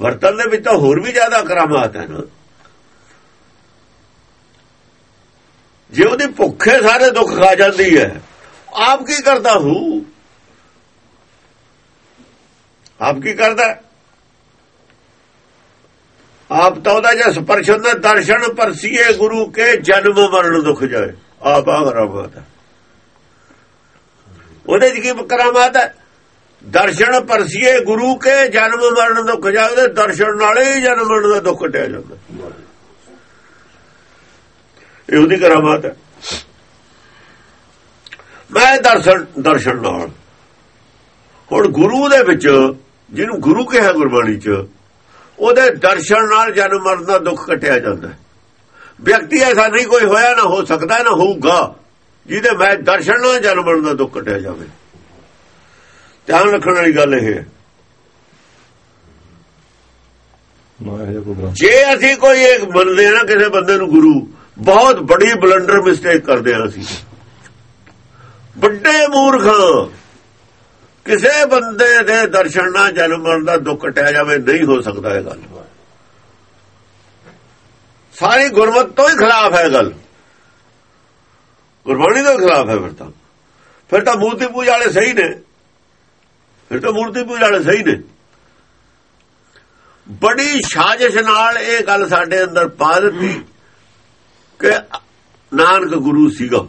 ਵਰਤਨ ਦੇ ਵਿੱਚ ਤਾਂ ਹੋਰ ਵੀ ਜ਼ਿਆਦਾ ਕਰਾਮਾਤ ਹੈ ਨਾ। ਜੇ ਉਹਦੀ ਭੁੱਖੇ ਸਾਰੇ ਦੁੱਖ ਖਾ ਜਾਂਦੀ ਹੈ ਆਪ ਕੀ ਕਰਦਾ ਹੂੰ? ਆਪ ਕੀ ਕਰਦਾ? ਆਪ ਤਾਂ ਉਹਦਾ ਜੇ ਸਪਰਸ਼ ਹੁੰਦਾ ਦਰਸ਼ਨ ਪਰਸੀਏ ਗੁਰੂ ਕੇ ਜਨਮ ਮਰਨ ਦੁੱਖ ਜਾਏ। ਆਪ ਆਗਰਾਮਾਤ ਹੈ। ਉਹਦੇ ਚ ਕੀ ਕਰਾਮਾਤ ਹੈ? ਦਰਸ਼ਨ ਪਰਸੀਏ ਗੁਰੂ ਕੇ ਜਨਮ ਮਰਨ ਦੁੱਖ ਜਾਏ, ਉਹਦੇ ਦਰਸ਼ਨ ਨਾਲੇ ਹੀ ਜਨਮ ਮਰਨ ਦਾ ਦੁੱਖ ਟਿਆ ਜਾਂਦਾ। ਇਹ ਉਹਦੀ ਕਰਾਮਾਤ ਹੈ। ਮੈਂ ਦਰਸ਼ਨ ਦਰਸ਼ਨ ਨਾਲ। ਹੁਣ ਗੁਰੂ ਦੇ ਵਿੱਚ, ਜਿਹਨੂੰ ਗੁਰੂ ਕਿਹਾ ਗੁਰਬਾਣੀ ਚ ਉਹਦੇ ਦਰਸ਼ਨ ਨਾਲ ਜਨਮ ਮਰਨ ਦਾ ਦੁੱਖ ਕਟਿਆ ਜਾਂਦਾ ਵਿਅਕਤੀ ਐਸਾ ਨਹੀਂ ਕੋਈ ਹੋਇਆ ਨਾ ਹੋ ਸਕਦਾ ਨਾ ਹੋਊਗਾ ਜਿਹਦੇ ਮੈਂ ਦਰਸ਼ਨ ਨਾਲ ਜਨਮ ਮਰਨ ਦਾ ਦੁੱਖ ਕਟਿਆ ਜਾਵੇ। ਧਿਆਨ ਰੱਖਣ ਵਾਲੀ ਗੱਲ ਇਹ ਹੈ। ਜੇ ਅਸੀਂ ਕੋਈ ਇੱਕ ਆ ਨਾ ਕਿਸੇ ਬੰਦੇ ਨੂੰ ਗੁਰੂ ਬਹੁਤ ਬੜੀ ਬਲੰਡਰ ਮਿਸਟੇਕ ਕਰਦੇ ਆ ਅਸੀਂ। ਵੱਡੇ ਮੂਰਖ। ਕਿਸੇ ਬੰਦੇ ਦੇ ਦਰਸ਼ਨ ਨਾਲ ਜਨਮ ਮਰਨ ਦਾ ਦੁੱਖ ਟਿਆ ਜਾਵੇ, ਨਹੀਂ ਹੋ ਸਕਦਾ ਇਹ ਗੱਲ। ਸਾਰੀ ਗੁਰਮਤ ਤੋਂ ਹੀ ਖਿਲਾਫ ਹੈ ਗੱਲ। ਗੁਰਬਾਣੀ ਤੋਂ ਖਿਲਾਫ ਹੈ ਫਿਰ ਤਾਂ। ਫਿਰ ਤਾਂ ਮੂਰਤੀ ਪੂਜਾ ਵਾਲੇ ਸਹੀ ਨੇ। ਫਿਰ ਤਾਂ ਮੂਰਤੀ ਪੂਜਾ ਵਾਲੇ ਸਹੀ ਨੇ। ਬੜੀ ਸਾਜ਼ਿਸ਼ ਨਾਲ ਇਹ ਗੱਲ ਸਾਡੇ ਅੰਦਰ ਪਾ ਦਿੱਤੀ ਕਿ ਨਾਨਕ ਗੁਰੂ ਸੀਗਾ।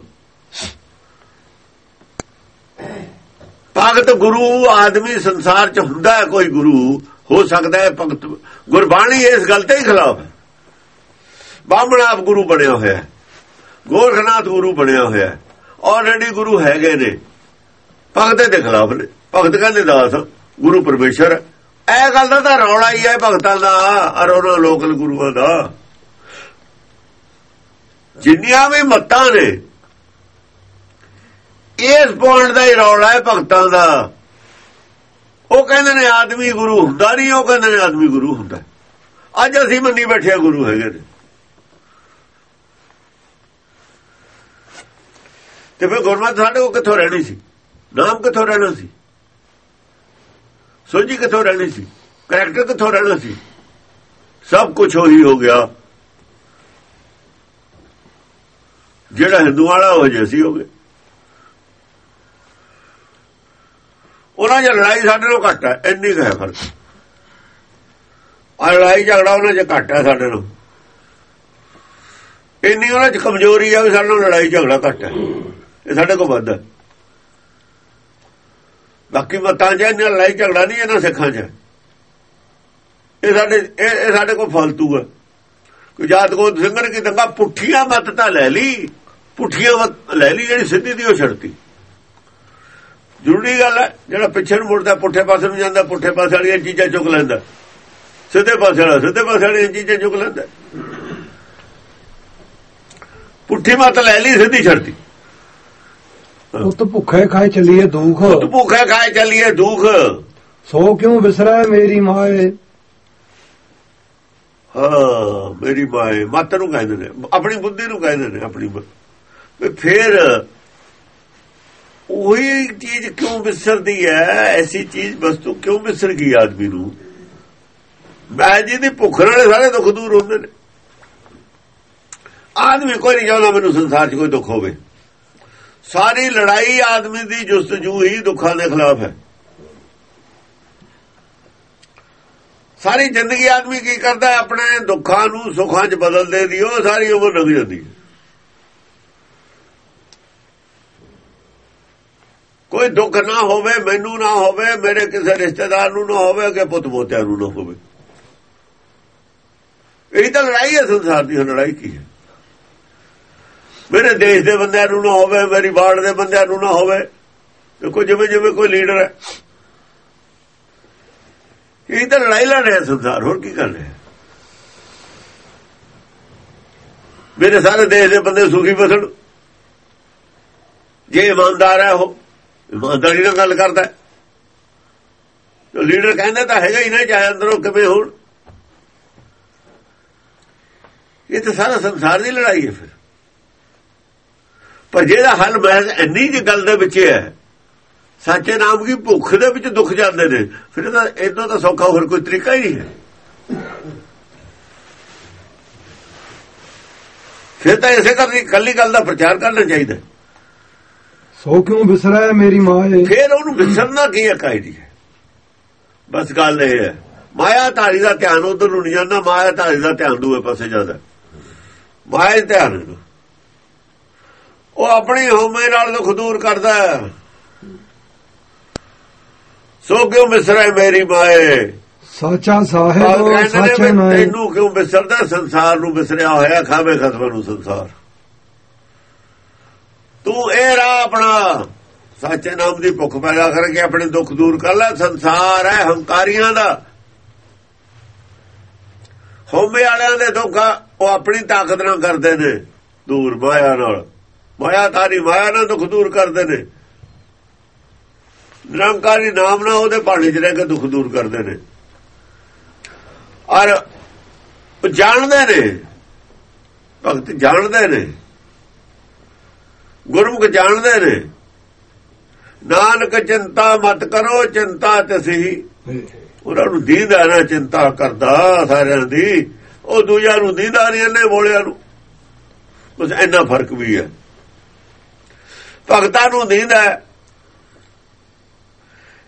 ਭਗਤ ਗੁਰੂ ਆਦਮੀ ਸੰਸਾਰ 'ਚ ਹੁੰਦਾ ਹੈ ਕੋਈ ਗੁਰੂ, ਹੋ ਸਕਦਾ ਹੈ ਭਗਤ ਗੁਰਬਾਣੀ ਇਸ ਗੱਲ ਤੇ ਹੀ ਖਿਲਾਫ ਹੈ। ਬਾਹਮਣ ਆਪ ਗੁਰੂ ਬਣਿਆ ਹੋਇਆ ਹੈ। ਗੋਰਖਨਾਥ ਗੁਰੂ ਬਣਿਆ ਹੋਇਆ ਹੈ। ਆਲਰੇਡੀ ਗੁਰੂ ਹੈਗੇ ਨੇ। ਭਗਤ ਦੇ ਖਿਲਾਫ ਨੇ। ਭਗਤ ਕਹਿੰਦੇ ਦਾਸ, ਗੁਰੂ ਪਰਮੇਸ਼ਰ ਇਹ ਗੱਲ ਦਾ ਤਾਂ ਰੌਲਾ ਹੀ ਹੈ ਭਗਤਾਂ ਦਾ ਔਰ ਉਹਨਾਂ ਲੋਕਲ ਗੁਰੂਆਂ ਦਾ। ਜਿੰਨੀਆਂ ਵੀ ਮੱਤਾਂ ਨੇ ਇਸ ਪੁਆਇੰਟ ਦਾ ਹੀ ਰੌਲਾ ਹੈ ਭਗਤਾਂ ਦਾ। ਉਹ ਕਹਿੰਦੇ ਨੇ ਆਦਮੀ ਗੁਰੂ ਹੁੰਦਾ ਨਹੀਂ, ਉਹ ਕਹਿੰਦੇ ਨੇ ਆਦਮੀ ਗੁਰੂ ਹੁੰਦਾ। ਅੱਜ ਅਸੀਂ ਮੰਨੀ ਬੈਠੇ ਗੁਰੂ ਹੈਗੇ ਨੇ। ਤੇ ਫਿਰ ਗੁਰਮਤਿ ਸਾਡੇ ਕੋਲ ਕਿੱਥੋਂ ਰਹਿਣੀ ਸੀ? ਨਾਮ ਕਿੱਥੋਂ ਰਹਿਣਾ ਸੀ? ਸੋਝੀ ਕਿੱਥੋਂ ਰਹਿਣੀ ਸੀ? ਕਰੈਕਟਰ ਕਿੱਥੋਂ ਰਹਿਣਾ ਸੀ? ਸਭ ਕੁਝ ਉਹੀ ਹੋ ਗਿਆ। ਜਿਹੜਾ ਹਿੰਦੂ ਵਾਲਾ ਹੋ ਜੇ ਸੀ ਹੋ ਗਏ। ਉਹਨਾਂ ਲੜਾਈ ਸਾਡੇ ਨਾਲੋਂ ਘੱਟ ਹੈ, ਇੰਨੀ ਕੁ ਹੈ ਫ਼ਰਕ। ਆ ਲੜਾਈ ਝਗੜਾ ਉਹਨਾਂ 'ਚ ਘੱਟ ਹੈ ਸਾਡੇ ਨਾਲੋਂ। ਇੰਨੀ ਉਹਨਾਂ 'ਚ ਕਮਜ਼ੋਰੀ ਆ ਵੀ ਸਾਡੇ ਨਾਲ ਲੜਾਈ ਝਗੜਾ ਘੱਟ ਹੈ। ਇਹ ਸਾਡੇ ਕੋਲ ਵੱਧ ਹੈ। ਬਾਕੀ ਮਤਾਂ 'ਚ ਇਹਨਾਂ ਲੜਾਈ ਝਗੜਾ ਨਹੀਂ ਇਹਨਾਂ ਸਿੱਖਾਂ 'ਚ। ਇਹ ਸਾਡੇ ਇਹ ਸਾਡੇ ਕੋਲ ਫालतू ਹੈ। ਕੋਈ ਜਾਤ ਕੋ ਸਿੰਘਰ ਕੀ ਦੰਗਾ ਪੁੱਠੀਆਂ ਮਤ ਤਾਂ ਲੈ ਲਈ। ਪੁੱਠੀਆਂ ਮਤ ਲੈ ਲਈ ਜਿਹੜੀ ਸਿੱਧੀ ਦੀ ਉਹ ਛੜਤੀ ਜ਼ਰੂਰੀ ਗੱਲ ਹੈ ਜਿਹੜਾ ਪਿੱਛੇ ਨੂੰ ਮੁੜਦਾ ਪੁੱਠੇ ਪਾਸੇ ਨੂੰ ਜਾਂਦਾ ਪੁੱਠੇ ਪਾਸੇ ਵਾਲੀਆਂ ਚੀਜ਼ਾਂ ਚੁੱਕ ਲੈਂਦਾ। ਸਿੱਧੇ ਪਾਸੇ ਵਾਲਾ ਸਿੱਧੇ ਪਾਸੇ ਵਾਲੀਆਂ ਚੀਜ਼ਾਂ ਚੁੱਕ ਲੈਂਦਾ। ਪੁੱਠੀ ਮਤ ਲੈ ਲਈ ਸਿੱਧੀ ਛੜਤੀ ਉਤ ਭੁੱਖੇ ਖਾਏ ਚੱਲੀਏ ਦੁਖ। ਤੂੰ ਭੁੱਖੇ ਖਾਏ ਚੱਲੀਏ ਦੁੱਖ। ਸੋ ਕਿਉ ਵਿਸਰੈ ਮੇਰੀ ਮਾਏ? ਹਾਂ ਮੇਰੀ ਮਾਏ ਮਤ ਨੂੰ ਕਹਿੰਦੇ ਨੇ ਆਪਣੀ ਬੁੱਧੀ ਨੂੰ ਕਹਿੰਦੇ ਨੇ ਆਪਣੀ ਫਿਰ ਉਹੀ ਚੀਜ਼ ਕਿਉਂ ਵਿਸਰਦੀ ਹੈ? ਐਸੀ ਚੀਜ਼ ਵਸਤੂ ਕਿਉਂ ਵਿਸਰ ਗਈ ਆਦਮੀ ਨੂੰ? ਮੈਂ ਜਿਹਦੀ ਭੁੱਖ ਨਾਲ ਸਾਰੇ ਦੁੱਖ ਦੂਰ ਹੁੰਦੇ ਨੇ। ਆਦਮੀ ਕੋਈ ਨਹੀਂ ਚਾਹੁੰਦਾ ਮੈਨੂੰ ਸੰਸਾਰ 'ਚ ਕੋਈ ਦੁੱਖ ਹੋਵੇ। ਸਾਰੀ ਲੜਾਈ ਆਦਮੀ ਦੀ ਜੁਸਤਜੂ ਹੀ ਦੁੱਖਾਂ ਦੇ ਖਿਲਾਫ ਹੈ। ਸਾਰੀ ਜ਼ਿੰਦਗੀ ਆਦਮੀ ਕੀ ਕਰਦਾ ਆਪਣੇ ਦੁੱਖਾਂ ਨੂੰ ਸੁੱਖਾਂ 'ਚ ਬਦਲਦੇ ਦਿਓ ਸਾਰੀ ਉਮਰ ਲੰਘ ਜਾਂਦੀ ਹੈ। ਕੋਈ ਦੁੱਖ ਨਾ ਹੋਵੇ, ਮੈਨੂੰ ਨਾ ਹੋਵੇ, ਮੇਰੇ ਕਿਸੇ ਰਿਸ਼ਤੇਦਾਰ ਨੂੰ ਨਾ ਹੋਵੇ ਕਿ ਪੁੱਤ ਪੋਤਿਆਂ ਨੂੰ ਨਾ ਹੋਵੇ। ਇਹ ਤਾਂ ਲੜਾਈ ਹੈ ਸੰਸਾਰ ਦੀ ਹੁਣ ਲੜਾਈ ਕੀ ਹੈ? ਮੇਰੇ ਦੇਸ਼ ਦੇ ਬੰਦਿਆਂ ਨੂੰ ਨਾ ਹੋਵੇ, ਮੇਰੀ ਬਾੜ ਦੇ ਬੰਦਿਆਂ ਨੂੰ ਨਾ ਹੋਵੇ। ਦੇਖੋ ਜਿਵੇਂ ਜਿਵੇਂ ਕੋਈ ਲੀਡਰ ਹੈ। ਇਹ ਤਾਂ ਲੜਾਈ ਲੜ ਰਿਹਾ ਸੰਸਾਰ, ਹੋਰ ਕੀ ਕਰ ਰਿਹਾ? ਮੇਰੇ ਸਾਰੇ ਦੇਸ਼ ਦੇ ਬੰਦੇ ਸੁਖੀ ਬਸਣ। ਜੇ ਇਮਾਨਦਾਰ ਹੈ ਉਹ। ਇਮਾਨਦਾਰੀ ਨਾਲ ਗੱਲ ਕਰਦਾ ਲੀਡਰ ਕਹਿੰਦਾ ਤਾਂ ਹੈਗਾ ਹੀ ਨਾ ਚਾਹੇ ਅੰਦਰੋਂ ਕਿਵੇਂ ਹੋਣ। ਇਹ ਤਾਂ ਸਾਰਾ ਸੰਸਾਰ ਦੀ ਲੜਾਈ ਹੈ ਫਿਰ। ਪਰ ਜਿਹੜਾ ਹੱਲ ਮਹਿਜ਼ ਇੰਨੀ ਜਿਹੀ ਗੱਲ ਦੇ ਵਿੱਚ ਹੈ, ਸੱਚੇ ਨਾਮ ਦੀ ਭੁੱਖ ਦੇ ਵਿੱਚ ਦੁੱਖ ਜਾਂਦੇ ਨੇ, ਫਿਰ ਇਹਦਾ ਇਦੋਂ ਤਾਂ ਸੌਖਾ ਹੋਰ ਕੋਈ ਤਰੀਕਾ ਹੀ ਨਹੀਂ ਹੈ। ਫਿਰ ਤਾਂ ਇਸੇ ਕਰਕੇ ਇਕੱਲੀ ਗੱਲ ਦਾ ਪ੍ਰਚਾਰ ਕਰਨਾ ਚਾਹੀਦਾ ਸੋ ਕਿਉ ਵਿਸਰੈ ਮੇਰੀ ਮਾਏ? ਫਿਰ ਉਹਨੂੰ ਵਿਸਰਨਾ ਕੀ ਹੈ ਕਾਇਦੀ? ਬਸ ਗੱਲ ਇਹ ਹੈ। ਮਾਇਆ ਧਾਰੀ ਦਾ ਧਿਆਨ ਉਧਰ ਨੂੰ ਨਹੀਂ ਜਾਂਦਾ ਮਾਇਆ ਧਾਰੀ ਦਾ ਧਿਆਨ ਦੂਏ ਪਾਸੇ ਜਾਂਦਾ। ਮਾਇਆ ਧਿਆਨ। ਉਹ ਆਪਣੀ ਹਉਮੈ ਨਾਲ ਦੁੱਖ ਦੂਰ ਕਰਦਾ। ਸੋ ਕਿਉਂ ਮਿਸਰਾ ਮੇਰੀ ਮਾਏ? ਸਾਚਾ ਸਾਹਿਬ ਸਾਚੇ ਨਾਏ ਤੈਨੂੰ ਕਿਉਂ ਵਿਸਰਦਾ ਸੰਸਾਰ ਨੂੰ ਵਿਸਰਿਆ ਹੋਇਆ ਖਾਵੇ ਖਸਮ ਨੂੰ ਸੰਸਾਰ। ਤੂੰ ਇਹ ਰਾਹ ਆਪਣਾ ਸੱਚੇ ਨਾਮ ਦੀ ਭੁੱਖ ਪੈਦਾ ਕਰਕੇ ਆਪਣੇ ਦੁੱਖ ਦੂਰ ਕਰ ਲੈ, ਸੰਸਾਰ ਹੈ ਹੰਕਾਰੀਆਂ ਦਾ। ਹੋਮੇ ਵਾਲਿਆਂ ਦੇ ਦੁੱਖ ਉਹ ਆਪਣੀ ਤਾਕਤ ਨਾਲ ਕਰਦੇ ਨੇ, ਦੂਰ ਮਾਇਆ ਨਾਲ। ਮਾਇਆ ਤਾਰੀ ਮਾਇਆ ਨਾਲ ਦੁੱਖ ਦੂਰ ਕਰਦੇ ਨੇ। ਨਿਰੰਕਾਰੀ ਨਾਮ ਨਾਲ ਉਹਦੇ ਬਾਣੇ 'ਚ ਰਹਿ ਕੇ ਦੁੱਖ ਦੂਰ ਕਰਦੇ ਨੇ। ਔਰ ਉਹ ਜਾਣਦੇ ਨੇ, ਭਗਤ ਜਾਣਦੇ ਨੇ। ਗੁਰਮੁਖ ਜਾਣਦੇ ਨੇ। ਨਾਨਕ ਚਿੰਤਾ ਮਤ ਕਰੋ ਚਿੰਤਾ ਤਸਹੀ ਉਹਨਾਂ ਨੂੰ ਦੀਦਾ ਨਾ ਚਿੰਤਾ ਕਰਦਾ ਸਾਰਿਆਂ ਦੀ। ਉਹ ਦੂਜਿਆਂ ਨੂੰ ਦੀਦਾ ਨਹੀਂ ਇਹਨੇ ਬੋਲਿਆ ਨੂੰ। ਬਸ ਇੰਨਾ ਫ਼ਰਕ ਵੀ ਹੈ। ਭਗਤਾਂ ਨੂੰ ਦੀਦਾ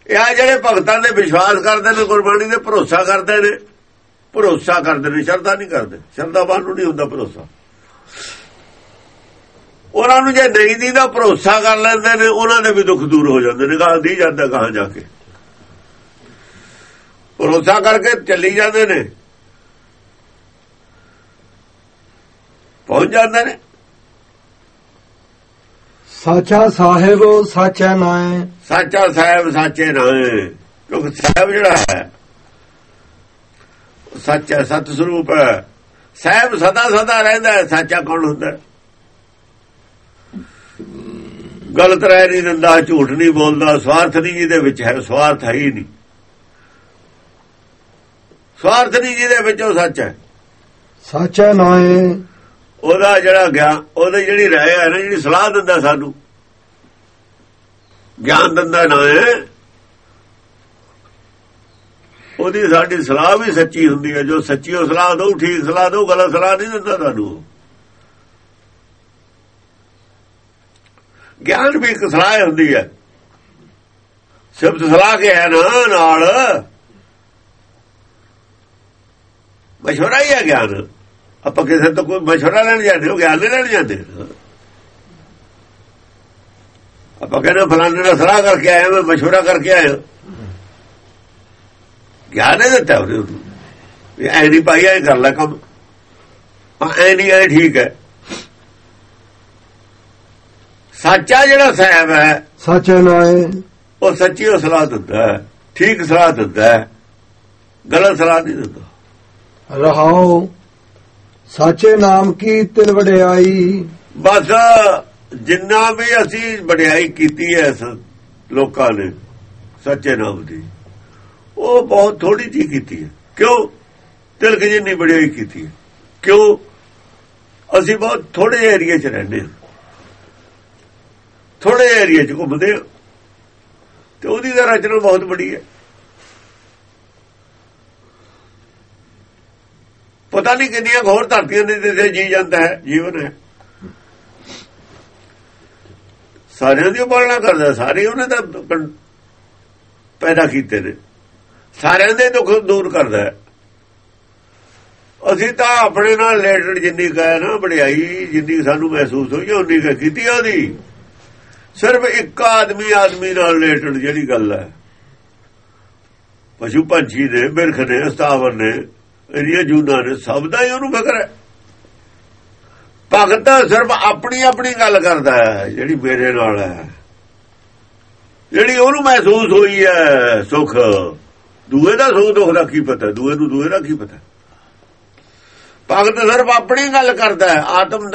ਇਹ ਆ ਜਿਹੜੇ ਭਗਤਾਂ ਦੇ ਵਿਸ਼ਵਾਸ ਕਰਦੇ ਨੇ ਗੁਰਬਾਣੀ ਦੇ ਭਰੋਸਾ ਕਰਦੇ ਨੇ ਭਰੋਸਾ ਕਰਦੇ ਨੇ ਸ਼ਰਧਾ ਨਹੀਂ ਕਰਦੇ। ਸ਼ਰਧਾਵਾਨ ਨੂੰ ਨਹੀਂ ਹੁੰਦਾ ਭਰੋਸਾ। ਉਹਨਾਂ ਨੂੰ ਜੇ ਨਹੀਂ ਦੀ ਦਾ ਭਰੋਸਾ ਕਰ ਲੈਂਦੇ ਨੇ ਉਹਨਾਂ ਦੇ ਵੀ ਦੁੱਖ ਦੂਰ ਹੋ ਜਾਂਦੇ ਨੇ ਗਾਲ ਦੀ ਜਾਂਦਾ ਕਹਾਂ ਜਾ ਕੇ। ਭਰੋਸਾ ਕਰਕੇ ਚੱਲੀ ਜਾਂਦੇ ਨੇ। ਪਹੁੰਚ ਜਾਂਦੇ ਨੇ। ਸਾਚਾ ਸਾਹਿਬ ਸਾਚਾ ਨਾਏ। ਸੱਚਾ ਸਾਹਿਬ ਸਾਚੇ ਨਾਏ। ਕਿਉਂਕਿ ਸਾਹਿਬ ਜਿਹੜਾ ਹੈ ਸੱਚ ਹੈ ਸਤ ਸਰੂਪ ਹੈ। ਸਾਹਿਬ ਸਦਾ ਸਦਾ ਰਹਿੰਦਾ ਹੈ ਸੱਚਾ ਕੌਣ ਹੁੰਦਾ ਹੈ? ਗਲਤ ਰਹਿ ਨਹੀਂ ਦਿੰਦਾ ਝੂਠ ਨਹੀਂ ਬੋਲਦਾ ਸਵਾਰਥ ਨਹੀਂ ਜਿਹਦੇ ਵਿੱਚ ਹੈ ਸਵਾਰਥ ਹੈ ਹੀ ਨਹੀਂ। ਸਵਾਰਥ ਨਹੀਂ ਜਿਹਦੇ ਵਿੱਚ ਉਹ ਸੱਚ ਹੈ। ਸਾਚਾ ਨਾਏ ਉਹਦਾ ਜਿਹੜਾ ਗਿਆਨ ਉਹਦੀ ਜਿਹੜੀ ਰਾਏ ਹੈ ਨਾ ਜਿਹੜੀ ਸਲਾਹ ਦਿੰਦਾ ਸਾਨੂੰ। ਗਿਆਨ ਦਿੰਦਾ ਨਾ ਹੈ ਉਹਦੀ ਸਾਡੀ ਸਲਾਹ ਵੀ ਸੱਚੀ ਹੁੰਦੀ ਹੈ। ਜੋ ਸੱਚੀ ਉਹ ਸਲਾਹ ਦੋ ਠੀਕ ਸਲਾਹ ਦੋ ਗਲਤ ਸਲਾਹ ਨਹੀਂ ਦਿੰਦਾ ਤੁਹਾਨੂੰ ਗਿਆਨ ਵੀ ਇੱਕ ਸਲਾਹ ਹੁੰਦੀ ਹੈ। ਸਿਰਫ ਸਲਾਹ ਕੇ ਹੈ ਨਾ, ਨਾਲ। ਮਸ਼ਵਰਾ ਹੀ ਹੈ ਗਿਆਨ। ਆਪਾਂ ਕਿਸੇ ਤੋਂ ਕੋਈ ਮਸ਼ਵਰਾ ਲੈਣ ਜਾਂਦੇ ਹੋ, ਗਿਆਨ ਨਹੀਂ ਲੈਣ ਜਾਂਦੇ। ਆਪਾਂ ਕਹਿੰਦੇ ਫਲਾਣੇ ਨਾਲ ਸਲਾਹ ਕਰਕੇ ਆਇਆ, ਮੈਂ ਮਸ਼ਵਰਾ ਕਰਕੇ ਆਇਆ। ਗਿਆਨ ਹੈ ਦਿੱਤਾ ਉਹਨੂੰ। ਵੀ ਐ ਨਹੀਂ ਪਾਈ, ਐ ਕਰ ਲੈ ਕੰਮ। ਐ ਨਹੀਂ, ਐ ਠੀਕ ਹੈ। ਸੱਚਾ ਜਿਹੜਾ ਸਾਹਿਬ ਹੈ ਸੱਚ ਨਾਏ ਉਹ ਸੱਚੀ ਉਹ ਸਲਾਹ ਦਿੰਦਾ ਹੈ ਠੀਕ ਸਲਾਹ ਦਿੰਦਾ ਹੈ ਗਲਤ ਸਲਾਹ ਨਹੀਂ ਦਿੰਦਾ। ਰਹਾਓ ਸਾਚੇ ਨਾਮ ਕੀ ਤਿਲ ਵਡਿਆਈ? ਬਸ ਜਿੰਨਾ ਵੀ ਅਸੀਂ ਵਡਿਆਈ ਕੀਤੀ ਹੈ ਲੋਕਾਂ ਨੇ ਸੱਚੇ ਨਾਮ ਦੀ ਉਹ ਬਹੁਤ ਥੋੜੀ ਜੀ ਕੀਤੀ ਹੈ। ਕਿਉਂ? ਤਿਲਕ ਜਿੰਨੀ ਵਡਿਆਈ ਕੀਤੀ ਹੈ। ਕਿਉਂ? ਅਸੀਂ ਬਹੁਤ ਥੋੜੇ ਏਰੀਆ 'ਚ ਰਹਿੰਦੇ ਹਾਂ। ਥੋੜੇ ਏਰੀਆ 'ਚ ਘੁੰਮਦੇ ਹਾਂ। ਤੇ ਉਹਦੀ ਦਾ ਰਚਨਾ ਬਹੁਤ ਬੜੀ ਹੈ। ਪਤਾ ਨਹੀਂ ਕਿੰਨੀਆਂ ਘੋਰ ਧਰਤੀਆਂ ਦੇ ਤੇ ਜੀ ਜਾਂਦਾ ਹੈ, ਜੀਵਨ ਹੈ। ਸਾਰਿਆਂ ਦੀ ਪਾਲਣਾ ਕਰਦਾ, ਸਾਰੇ ਉਹਨੇ ਤਾਂ ਪੈਦਾ ਕੀਤੇ ਨੇ। ਸਾਰਿਆਂ ਦੇ ਦੁੱਖ ਦੂਰ ਕਰਦਾ ਹੈ। ਅਸੀਂ ਤਾਂ ਆਪਣੇ ਨਾਲ ਰਿਲੇਟਡ ਜਿੰਨੀ ਕਹੇ ਨਾ, ਵਡਿਆਈ ਜਿੰਨੀ ਸਾਨੂੰ ਮਹਿਸੂਸ ਹੋਈ ਉਨੀ ਕੁ ਕੀਤੀ ਉਹਦੀ? ਸਿਰਫ ਇੱਕ ਆਦਮੀ ਆਦਮੀ ਨਾਲ ਰਿਲੇਟਡ ਜਿਹੜੀ ਗੱਲ ਹੈ। ਪਸ਼ੂ ਪੰਛੀ ਨੇ ਬਿਰਖ ਨੇ ਸਤਾਵਰ ਨੇ ਇਹਦੀਆਂ ਜੂਨਾਂ ਨੇ ਸਭ ਦਾ ਹੀ ਉਹਨੂੰ ਫਿਕਰ ਹੈ। ਭਗਤ ਤਾਂ ਸਿਰਫ ਆਪਣੀ ਆਪਣੀ ਗੱਲ ਕਰਦਾ ਹੈ, ਜਿਹੜੀ ਮੇਰੇ ਨਾਲ ਹੈ। ਜਿਹੜੀ ਉਹਨੂੰ ਮਹਿਸੂਸ ਹੋਈ ਹੈ ਸੁਖ, ਦੂਏ ਦਾ ਸੁਖ, ਦੁੱਖ ਦਾ ਕੀ ਪਤਾ? ਦੂਏ ਨੂੰ ਦੂਏ ਦਾ ਕੀ ਪਤਾ? ਭਗਤ ਸਿਰਫ ਆਪਣੀ ਗੱਲ ਕਰਦਾ ਹੈ ਆਤਮ